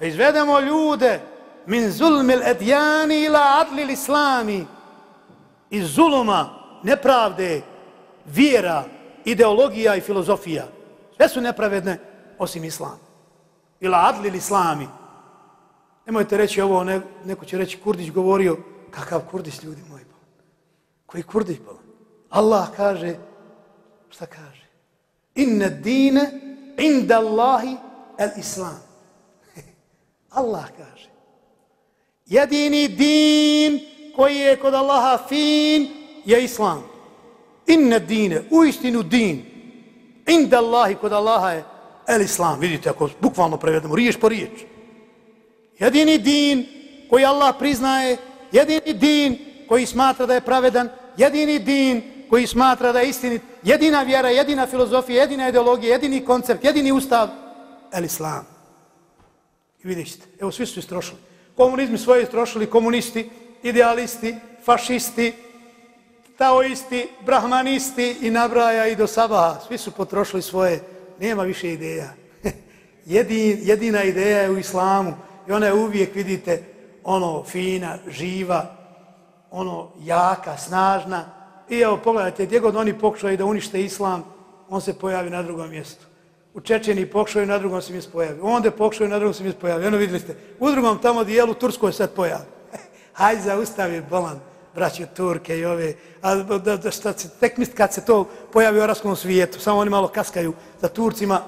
da izvedemo ljude min zulmil edjani ila adlil islami iz zuluma, nepravde, vjera, ideologija i filozofija. Sve su nepravedne osim islam. Ila adli islami. Nemojte reći ovo, ne, neko će reći Kurdić govorio, kakav Kurdić ljudi moji. Koji Kurdić bol? Allah kaže, šta kaže? Inna dine inda Allahi el islam. Allah kaže. Jedini din koji je kod Allaha fin je islam. Inna dine, u istinu din, inda Allahi kod Allaha je el islam. Vidite, ako bukvalno prevedemo, riješ po riječ. Jedini din koji Allah priznaje, jedini din koji smatra da je pravedan, jedini din koji smatra da je istinit, jedina vjera, jedina filozofija, jedina ideologija, jedini koncept, jedini ustav, el islam. I vidite, evo svi su istrošili. Komunizmi svoje istrošili, komunisti, idealisti, fašisti, taoisti, brahmanisti i nabraja i do sabaha. Svi su potrošili svoje, nema više ideja. Jedin, jedina ideja je u islamu i ona je uvijek, vidite, ono fina, živa, ono jaka, snažna. I evo, pogledajte, gdje god oni pokušaju da unište islam, on se pojavi na drugom mjestu. U Čečeni pokušaju na drugom se mjestu pojavi. Onda pokušaju na drugom se mjestu pojavi. Ono vidjeli ste, u drugom tamo dijelu Turskoj sad pojavi. Hajde zaustavi bolan, braće Turke i ove. A da, da, šta se, tek misli kad se to pojavi u arabskom svijetu, samo oni malo kaskaju za Turcima,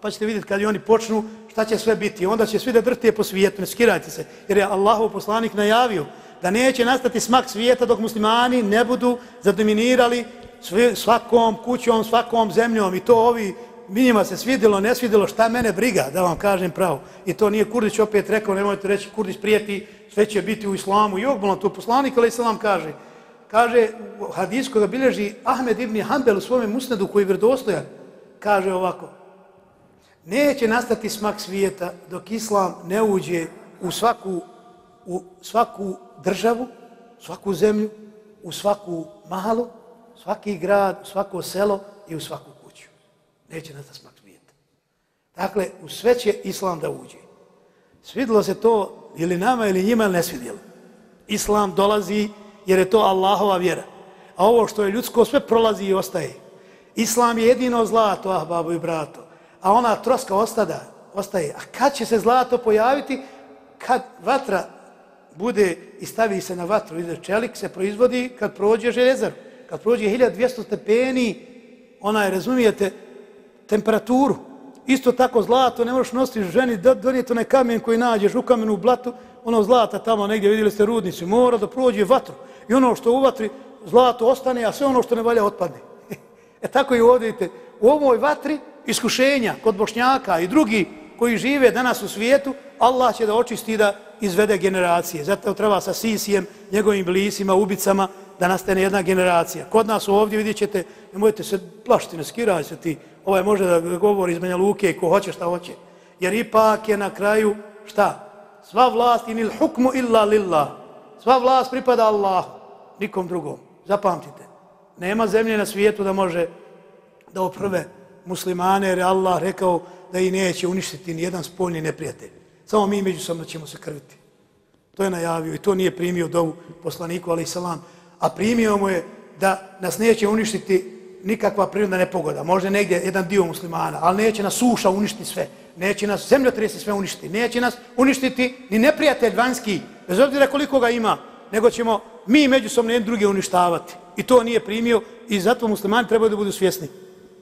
pa ćete vidjeti kad oni počnu, šta će sve biti. Onda će svi da drtije po svijetu, ne skirajte se. Jer je Allahov poslanik najavio da neće nastati smak svijeta dok muslimani ne budu zadominirali svakom kućom, svakom zemljom i to ovi mi njima se svidjelo, ne svidjelo, šta mene briga, da vam kažem pravo. I to nije Kurdić opet rekao, nemojte reći, Kurdić prijeti, sve će biti u islamu. I ogbolno to poslanik, ali islam kaže, kaže, u hadijsku ga bilježi Ahmed ibn Hanbel u svome musnedu koji je kaže ovako, neće nastati smak svijeta dok islam ne uđe u svaku, u svaku državu, svaku zemlju, u svaku mahalu, svaki grad, svako selo i u svaku kuću. Neće nastati smak svijeta. Dakle, u sve će islam da uđe. Svidilo se to ili nama ili njima ne svidjelo. Islam dolazi jer je to Allahova vjera. A ovo što je ljudsko sve prolazi i ostaje. Islam je jedino zlato, ah, babo i brato. A ona troska ostada, ostaje. A kad će se zlato pojaviti? Kad vatra bude i stavi se na vatru, ide čelik, se proizvodi kad prođe železar. Kad prođe 1200 stepeni, ona je, razumijete, temperaturu. Isto tako zlato ne možeš nositi ženi, donijeti onaj kamen koji nađeš u kamenu u blatu, ono zlata tamo negdje, vidjeli ste rudnici, mora da prođe vatru. I ono što u vatri, zlato ostane, a sve ono što ne valja otpadne. e tako i ovdje vidite, u ovoj vatri iskušenja kod bošnjaka i drugi koji žive danas u svijetu, Allah će da očisti da izvede generacije. Zato treba sa Sisijem, njegovim blisima, ubicama, da nastane jedna generacija. Kod nas ovdje vidjet ćete, nemojte se plašiti, ne skiraj se ti, ovaj može da govori iz Banja Luke ko hoće šta hoće. Jer ipak je na kraju šta? Sva vlast inil hukmu illa lillah. Sva vlast pripada Allahu, nikom drugom. Zapamtite. Nema zemlje na svijetu da može da oprve muslimane, jer Allah rekao da i neće uništiti ni jedan spoljni neprijatelj. Samo mi međusobno ćemo se krviti. To je najavio i to nije primio dovu poslaniku, ali salam, a primio mu je da nas neće uništiti nikakva prirodna nepogoda. Može negdje jedan dio muslimana, ali neće nas suša uništiti sve. Neće nas zemljotresi sve uništiti. Neće nas uništiti ni neprijatelj vanjski, bez obzira koliko ga ima, nego ćemo mi međusobno jedni druge uništavati. I to nije primio i zato muslimani trebaju da budu svjesni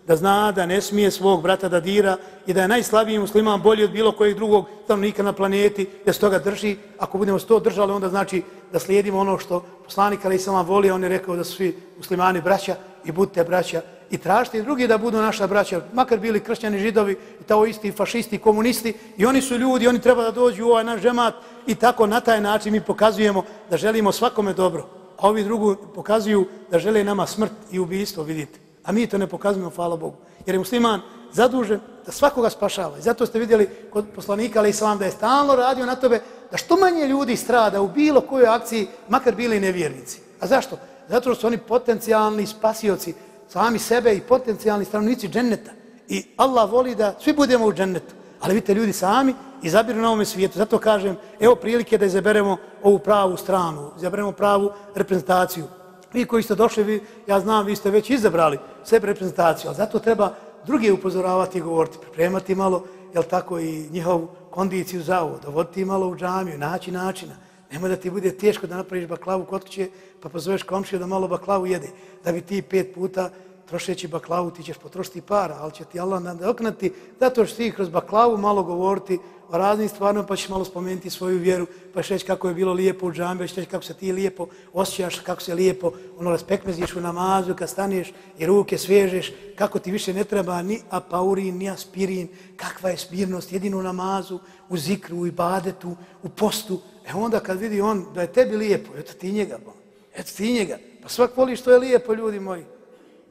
da zna da ne smije svog brata da dira i da je najslabiji musliman bolji od bilo kojeg drugog stanovnika na planeti, da se toga drži. Ako budemo se to držali, onda znači da slijedimo ono što poslanik Ali Islam voli, on je rekao da su svi muslimani braća i budite braća i tražite i drugi da budu naša braća, makar bili kršćani, židovi i tao isti fašisti, komunisti i oni su ljudi, oni treba da dođu u ovaj naš žemat i tako na taj način mi pokazujemo da želimo svakome dobro. A ovi drugu pokazuju da žele nama smrt i ubijstvo, vidite. A mi to ne pokazujemo, hvala Bogu. Jer je musliman zadužen da svakoga spašava. I zato ste vidjeli kod poslanika, ali islam, da je stalno radio na tobe da što manje ljudi strada u bilo kojoj akciji, makar bili nevjernici. A zašto? Zato što su oni potencijalni spasioci sami sebe i potencijalni stanovnici dženneta. I Allah voli da svi budemo u džennetu. Ali vidite, ljudi sami izabiru na ovome svijetu. Zato kažem, evo prilike da izaberemo ovu pravu stranu, izaberemo pravu reprezentaciju. Vi koji ste došli, vi, ja znam, vi ste već izabrali sve reprezentaciju, ali zato treba druge upozoravati i govoriti, pripremati malo, jel tako, i njihovu kondiciju za ovo, dovoditi malo u džamiju, naći načina. Nemoj da ti bude teško da napraviš baklavu kod kuće, pa pozoveš komšiju da malo baklavu jede, da bi ti pet puta trošeći baklavu ti ćeš potrošiti para, ali će ti Allah nadoknati, zato što ti kroz baklavu malo govoriti o raznim stvarima, pa ćeš malo spomenuti svoju vjeru, pa ćeš reći kako je bilo lijepo u džambi, pa ćeš reći kako se ti lijepo osjećaš, kako se lijepo ono raspekmeziš u namazu, kad staneš i ruke svežeš, kako ti više ne treba ni apaurin, ni aspirin, kakva je smirnost, jedino u namazu, u zikru, u ibadetu, u postu. E onda kad vidi on da je tebi lijepo, eto ti njega, pa, eto ti njega, pa svak voli što je lijepo, ljudi moji.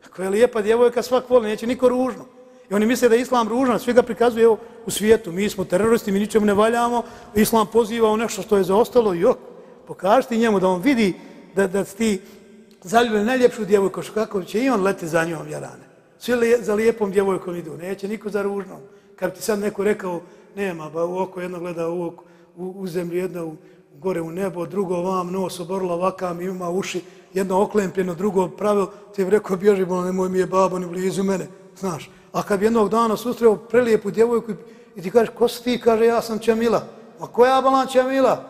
Ako je lijepa djevojka, svak voli, neće niko ružno. I oni misle da je islam ružan, svi ga prikazuju evo, u svijetu. Mi smo teroristi, mi ničemu ne valjamo. Islam poziva u nešto što je zaostalo. Jok, pokaži ti njemu da on vidi da, da ti zaljubili najljepšu djevojku, što kako će i on leti za njom, jarane. Svi li, za lijepom djevojkom idu, neće niko za ružnom. Kad ti sad neko rekao, nema, ba u oko jedno gleda u, oko, u, u zemlju, jedno u, gore u nebo, drugo vam, nos oborila vakam, ima uši, jedno oklempljeno, drugo pravilo, ti bi rekao, bježi, bola, nemoj mi je babo, ni blizu mene, znaš. A kad bi jednog dana sustreo prelijepu djevojku i ti kažeš, ko si ti, kaže, ja sam Čamila. Ma koja balan Čamila?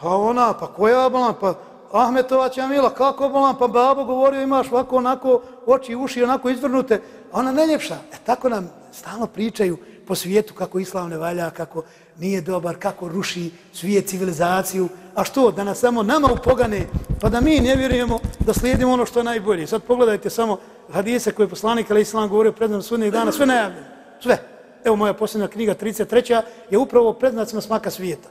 Pa ona, pa koja balan, pa Ahmetova Čamila, kako balan, pa babo govorio, imaš ovako, onako, oči, uši, onako izvrnute. A ona najljepša. E tako nam stalno pričaju po svijetu kako islam ne valja, kako nije dobar, kako ruši svijet, civilizaciju. A što, da nas samo nama upogane, pa da mi ne vjerujemo da slijedimo ono što je najbolje. Sad pogledajte samo hadise koje je poslanik Ali Islam govorio pred nam sudnijeg dana, sve najavljeno, sve. Evo moja posljedna knjiga, 33. je upravo pred smaka svijeta.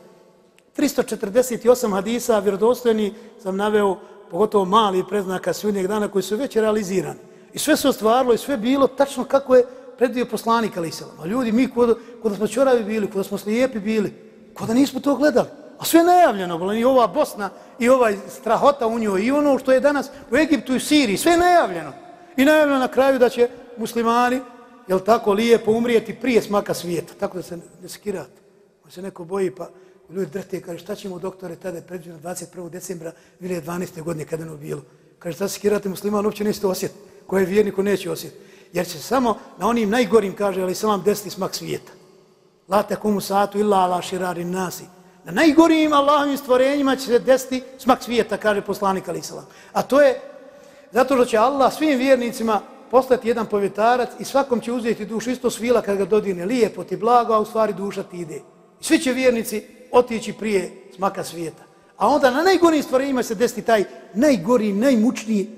348 hadisa, vjerodostojni, sam naveo pogotovo mali predznaka sudnijeg dana koji su već realizirani. I sve se ostvarilo i sve bilo tačno kako je predio poslanik Ali A ljudi, mi kod, kod smo čoravi bili, kod smo slijepi bili, kod da nismo to gledali. A sve najavljeno, bilo i ova Bosna i ova strahota u njoj i ono što je danas u Egiptu i Siriji, sve najavljeno. I najavljeno na kraju da će muslimani, jel tako, lijepo umrijeti prije smaka svijeta. Tako da se ne skirate. On se neko boji, pa ljudi drhte i kaže, šta ćemo doktore tada predviđeno 21. decembra 2012. godine kada je ono bilo. Kaže, šta se skirate musliman, uopće nećete osjetiti. Ko je vjernik, ko neće osjetiti. Jer će samo na onim najgorim, kaže, ali sam vam desiti smak svijeta. La tekumu satu illa ala širari nasi. Na najgorijim Allahovim stvorenjima će se desiti smak svijeta, kaže poslanik ali salam. A to je zato što će Allah svim vjernicima poslati jedan povjetarac i svakom će uzeti dušu isto svila kad ga dodine lijepo ti blago, a u stvari duša ti ide. I svi će vjernici otići prije smaka svijeta. A onda na najgorijim stvorenjima se desiti taj najgori, najmučniji,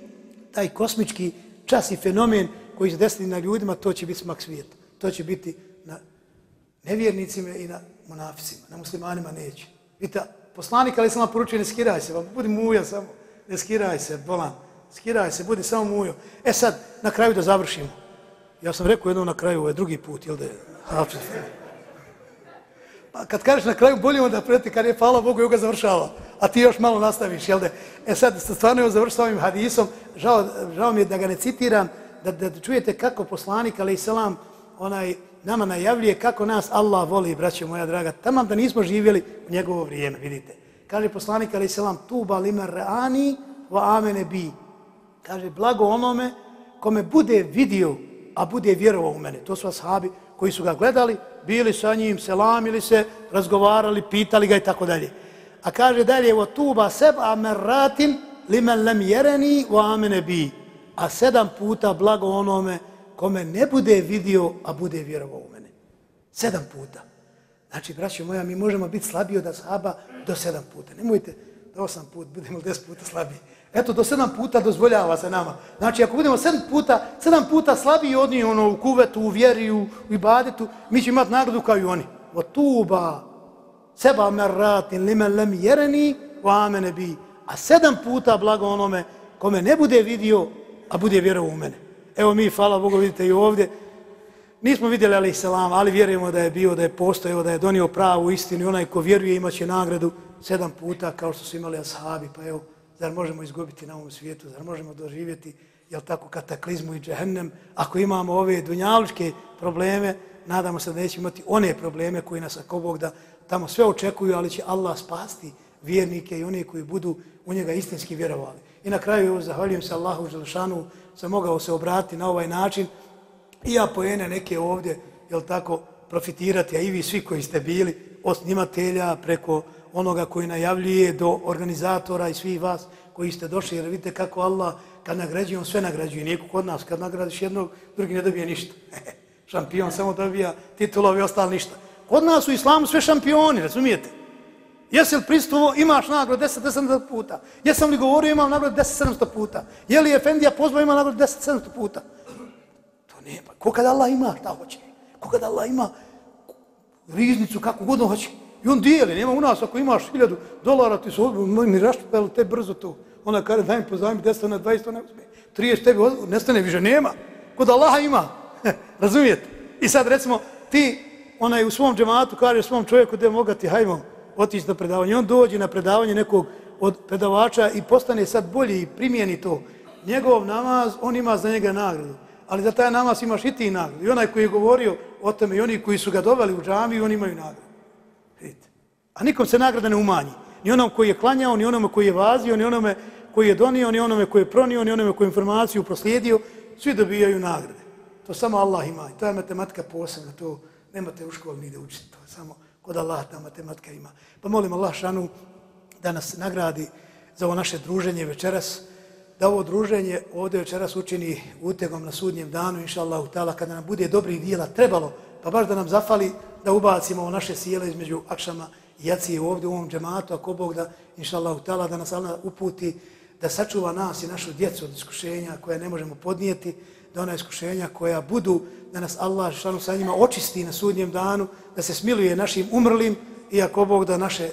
taj kosmički čas i fenomen koji se desiti na ljudima, to će biti smak svijeta. To će biti na nevjernicima i na monaficima, na muslimanima neće. Vidite, poslanik ali sam poručio, ne skiraj se, pa budi muja samo, ne skiraj se, bolan, skiraj se, budi samo mujo. E sad, na kraju da završimo. Ja sam rekao jedno na kraju, ovo je drugi put, jel da je Hafiz? Pa kad kažeš na kraju, bolje onda preti, kad je, hvala Bogu, ga završava. A ti još malo nastaviš, jel da? E sad, stvarno je završio ovim hadisom. Žao, žao mi je da ga ne citiram, da, da čujete kako poslanik, ali i selam, onaj, nama najavljuje kako nas Allah voli, braće moja draga, tamam da nismo živjeli u njegovo vrijeme, vidite. Kaže poslanik, ali selam, tuba lima rani wa amene bi. Kaže, blago onome kome bude vidio, a bude vjerovao u mene. To su ashabi koji su ga gledali, bili sa njim, selamili se, razgovarali, pitali ga i tako dalje. A kaže dalje, wa tuba seba meratin li men lem jereni amene bi. A sedam puta blago onome kome ne bude vidio, a bude vjerovao u mene. Sedam puta. Znači, braćo moja, mi možemo biti slabiji od ashaba do sedam puta. Nemojte da osam put budemo deset puta slabiji. Eto, do sedam puta dozvoljava se nama. Znači, ako budemo sedam puta, sedam puta slabiji od njih, ono, u kuvetu, u vjeri, u, u ibadetu, mi ćemo imati nagradu kao i oni. O tuba, seba merratin, limen lem jereni, o amene bi. A sedam puta blago onome kome ne bude vidio, a bude vjerovo u mene. Evo mi, hvala Bogu, vidite i ovdje, nismo vidjeli ali selam, ali vjerujemo da je bio, da je postojao, da je donio pravu istinu i onaj ko vjeruje imaće nagradu sedam puta kao što su imali ashabi. Pa evo, zar možemo izgubiti na ovom svijetu, zar možemo doživjeti, jel tako, kataklizmu i džehennem, ako imamo ove dunjalučke probleme, nadamo se da nećemo imati one probleme koji nas, ako Bog da tamo sve očekuju, ali će Allah spasti vjernike i one koji budu u njega istinski vjerovali. I na kraju, zahvaljujem se Allahu Želšanu, sam mogao se obratiti na ovaj način i ja pojene neke ovdje, jel tako, profitirati, a i vi svi koji ste bili, od snimatelja preko onoga koji najavljuje do organizatora i svih vas koji ste došli, jer vidite kako Allah kad nagrađuje, on sve nagrađuje, nijeko kod nas, kad nagradiš jednog, drugi ne dobije ništa. Šampion samo dobija titulovi, ostali ništa. Kod nas u islamu sve šampioni, razumijete? Jesi li pristupo, imaš nagradu 10-700 puta. Jesam li govorio, imam nagradu 10-700 puta. Je li Efendija pozvao, ima nagradu 10-700 puta. To nema. Pa ko kada Allah ima, šta hoće? Ko kada Allah ima riznicu, kako god hoće. I on dijeli, nema u nas, ako imaš hiljadu dolara, ti su mi raštupali te brzo to. Ona kaže, daj mi pozajmi 10 na 20, ne uzme. 30 tebi nestane, više nema. Kod Allaha ima. Razumijete? I sad recimo, ti onaj u svom džematu kaže svom čovjeku da moga ti, hajmo, otići na predavanje. On dođe na predavanje nekog od predavača i postane sad bolji i primijeni to. Njegov namaz, on ima za njega nagradu. Ali za taj namaz imaš i ti nagradu. I onaj koji je govorio o tome i oni koji su ga doveli u džami, oni imaju nagradu. Vidite. A nikom se nagrada ne umanji. Ni onom koji je klanjao, ni onome koji je vazio, ni onome koji je donio, ni onome koji je pronio, ni onome koji je informaciju proslijedio. Svi dobijaju nagrade. To samo Allah ima. I to je matematika posebna. To nemate u školi ni da učite. To samo kod Allah ta matematika ima. Pa molim Allah šanu da nas nagradi za ovo naše druženje večeras, da ovo druženje ovdje večeras učini utegom na sudnjem danu, inša Allah, kada nam bude dobrih dijela trebalo, pa baš da nam zafali da ubacimo naše sjele između akšama i jacije ovdje u ovom džematu, ako Bog da, inša Allah, da nas Allah uputi, da sačuva nas i našu djecu od iskušenja koje ne možemo podnijeti, da ona iskušenja koja budu, da nas Allah šanu sa njima očisti na sudnjem danu, da se smiluje našim umrlim, iako Bog da naše e,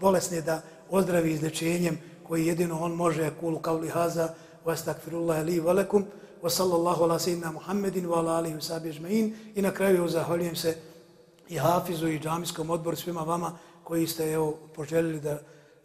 bolesne da ozdravi izlečenjem koji jedino On može, kulu kavli haza, wa astakfirullahi li valekum, wa sallallahu ala sejna Muhammedin, wa ala alihi sabi žmein, i na kraju zahvaljujem se i Hafizu i džamijskom odboru svima vama koji ste evo, poželjeli da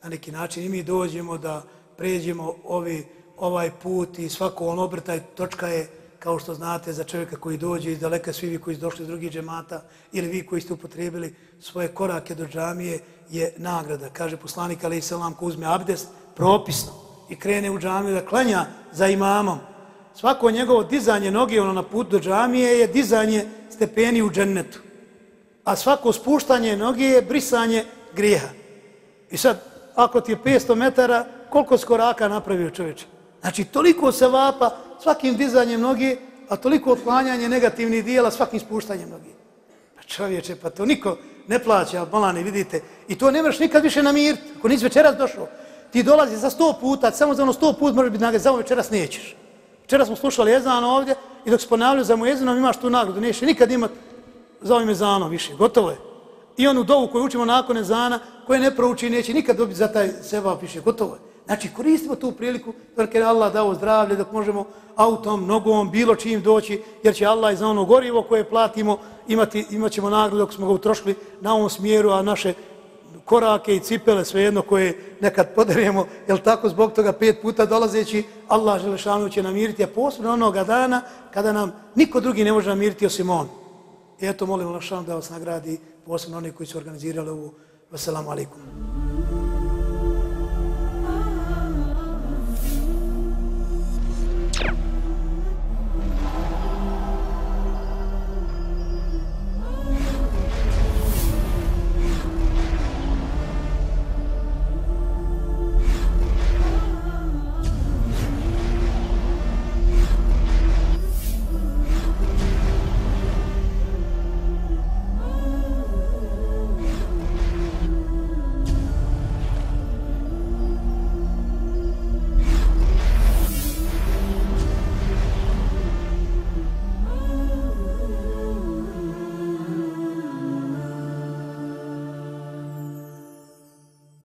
na neki način i mi dođemo da pređemo ovi, ovaj put i svako on obrtaj točka je kao što znate, za čovjeka koji dođe iz daleka, svi vi koji su došli iz drugih džemata, ili vi koji ste upotrijebili svoje korake do džamije, je nagrada. Kaže poslanik, ali i selam, ko uzme abdest, propisno, i krene u džamiju da klanja za imamom. Svako njegovo dizanje noge ono na put do džamije je dizanje stepeni u džennetu. A svako spuštanje noge je brisanje grijeha. I sad, ako ti je 500 metara, koliko skoraka napravio čovječe? Znači, toliko se vapa svakim dizanjem noge, a toliko otklanjanje negativnih dijela svakim spuštanjem noge. Pa čovječe, pa to niko ne plaća, malani, vidite. I to nemaš nikad više namiriti. Ako nisi večeras došao, ti dolazi za sto puta, samo za ono sto put možeš biti nagrad, za ovo večeras nećeš. Večeras smo slušali jezan ovdje i dok se ponavljaju za mojezinom imaš tu nagradu. Nećeš nikad imat za ovim jezanom više. Gotovo je. I onu dovu koju učimo nakon jezana, koje ne prouči, neće nikad dobiti za taj seba više. Gotovo je. Znači, koristimo tu priliku, dok je Allah dao zdravlje, dok možemo autom, nogom, bilo čim doći, jer će Allah za ono gorivo koje platimo imati, imat ćemo nagradu dok smo ga utrošili na ovom smjeru, a naše korake i cipele, svejedno koje nekad podarujemo, jel tako, zbog toga pet puta dolazeći, Allah Želešanu će namiriti, a posebno onoga dana kada nam niko drugi ne može namiriti osim on. I eto, molim Allah da vas nagradi, posebno oni koji su organizirali ovu. Wassalamu alaikum.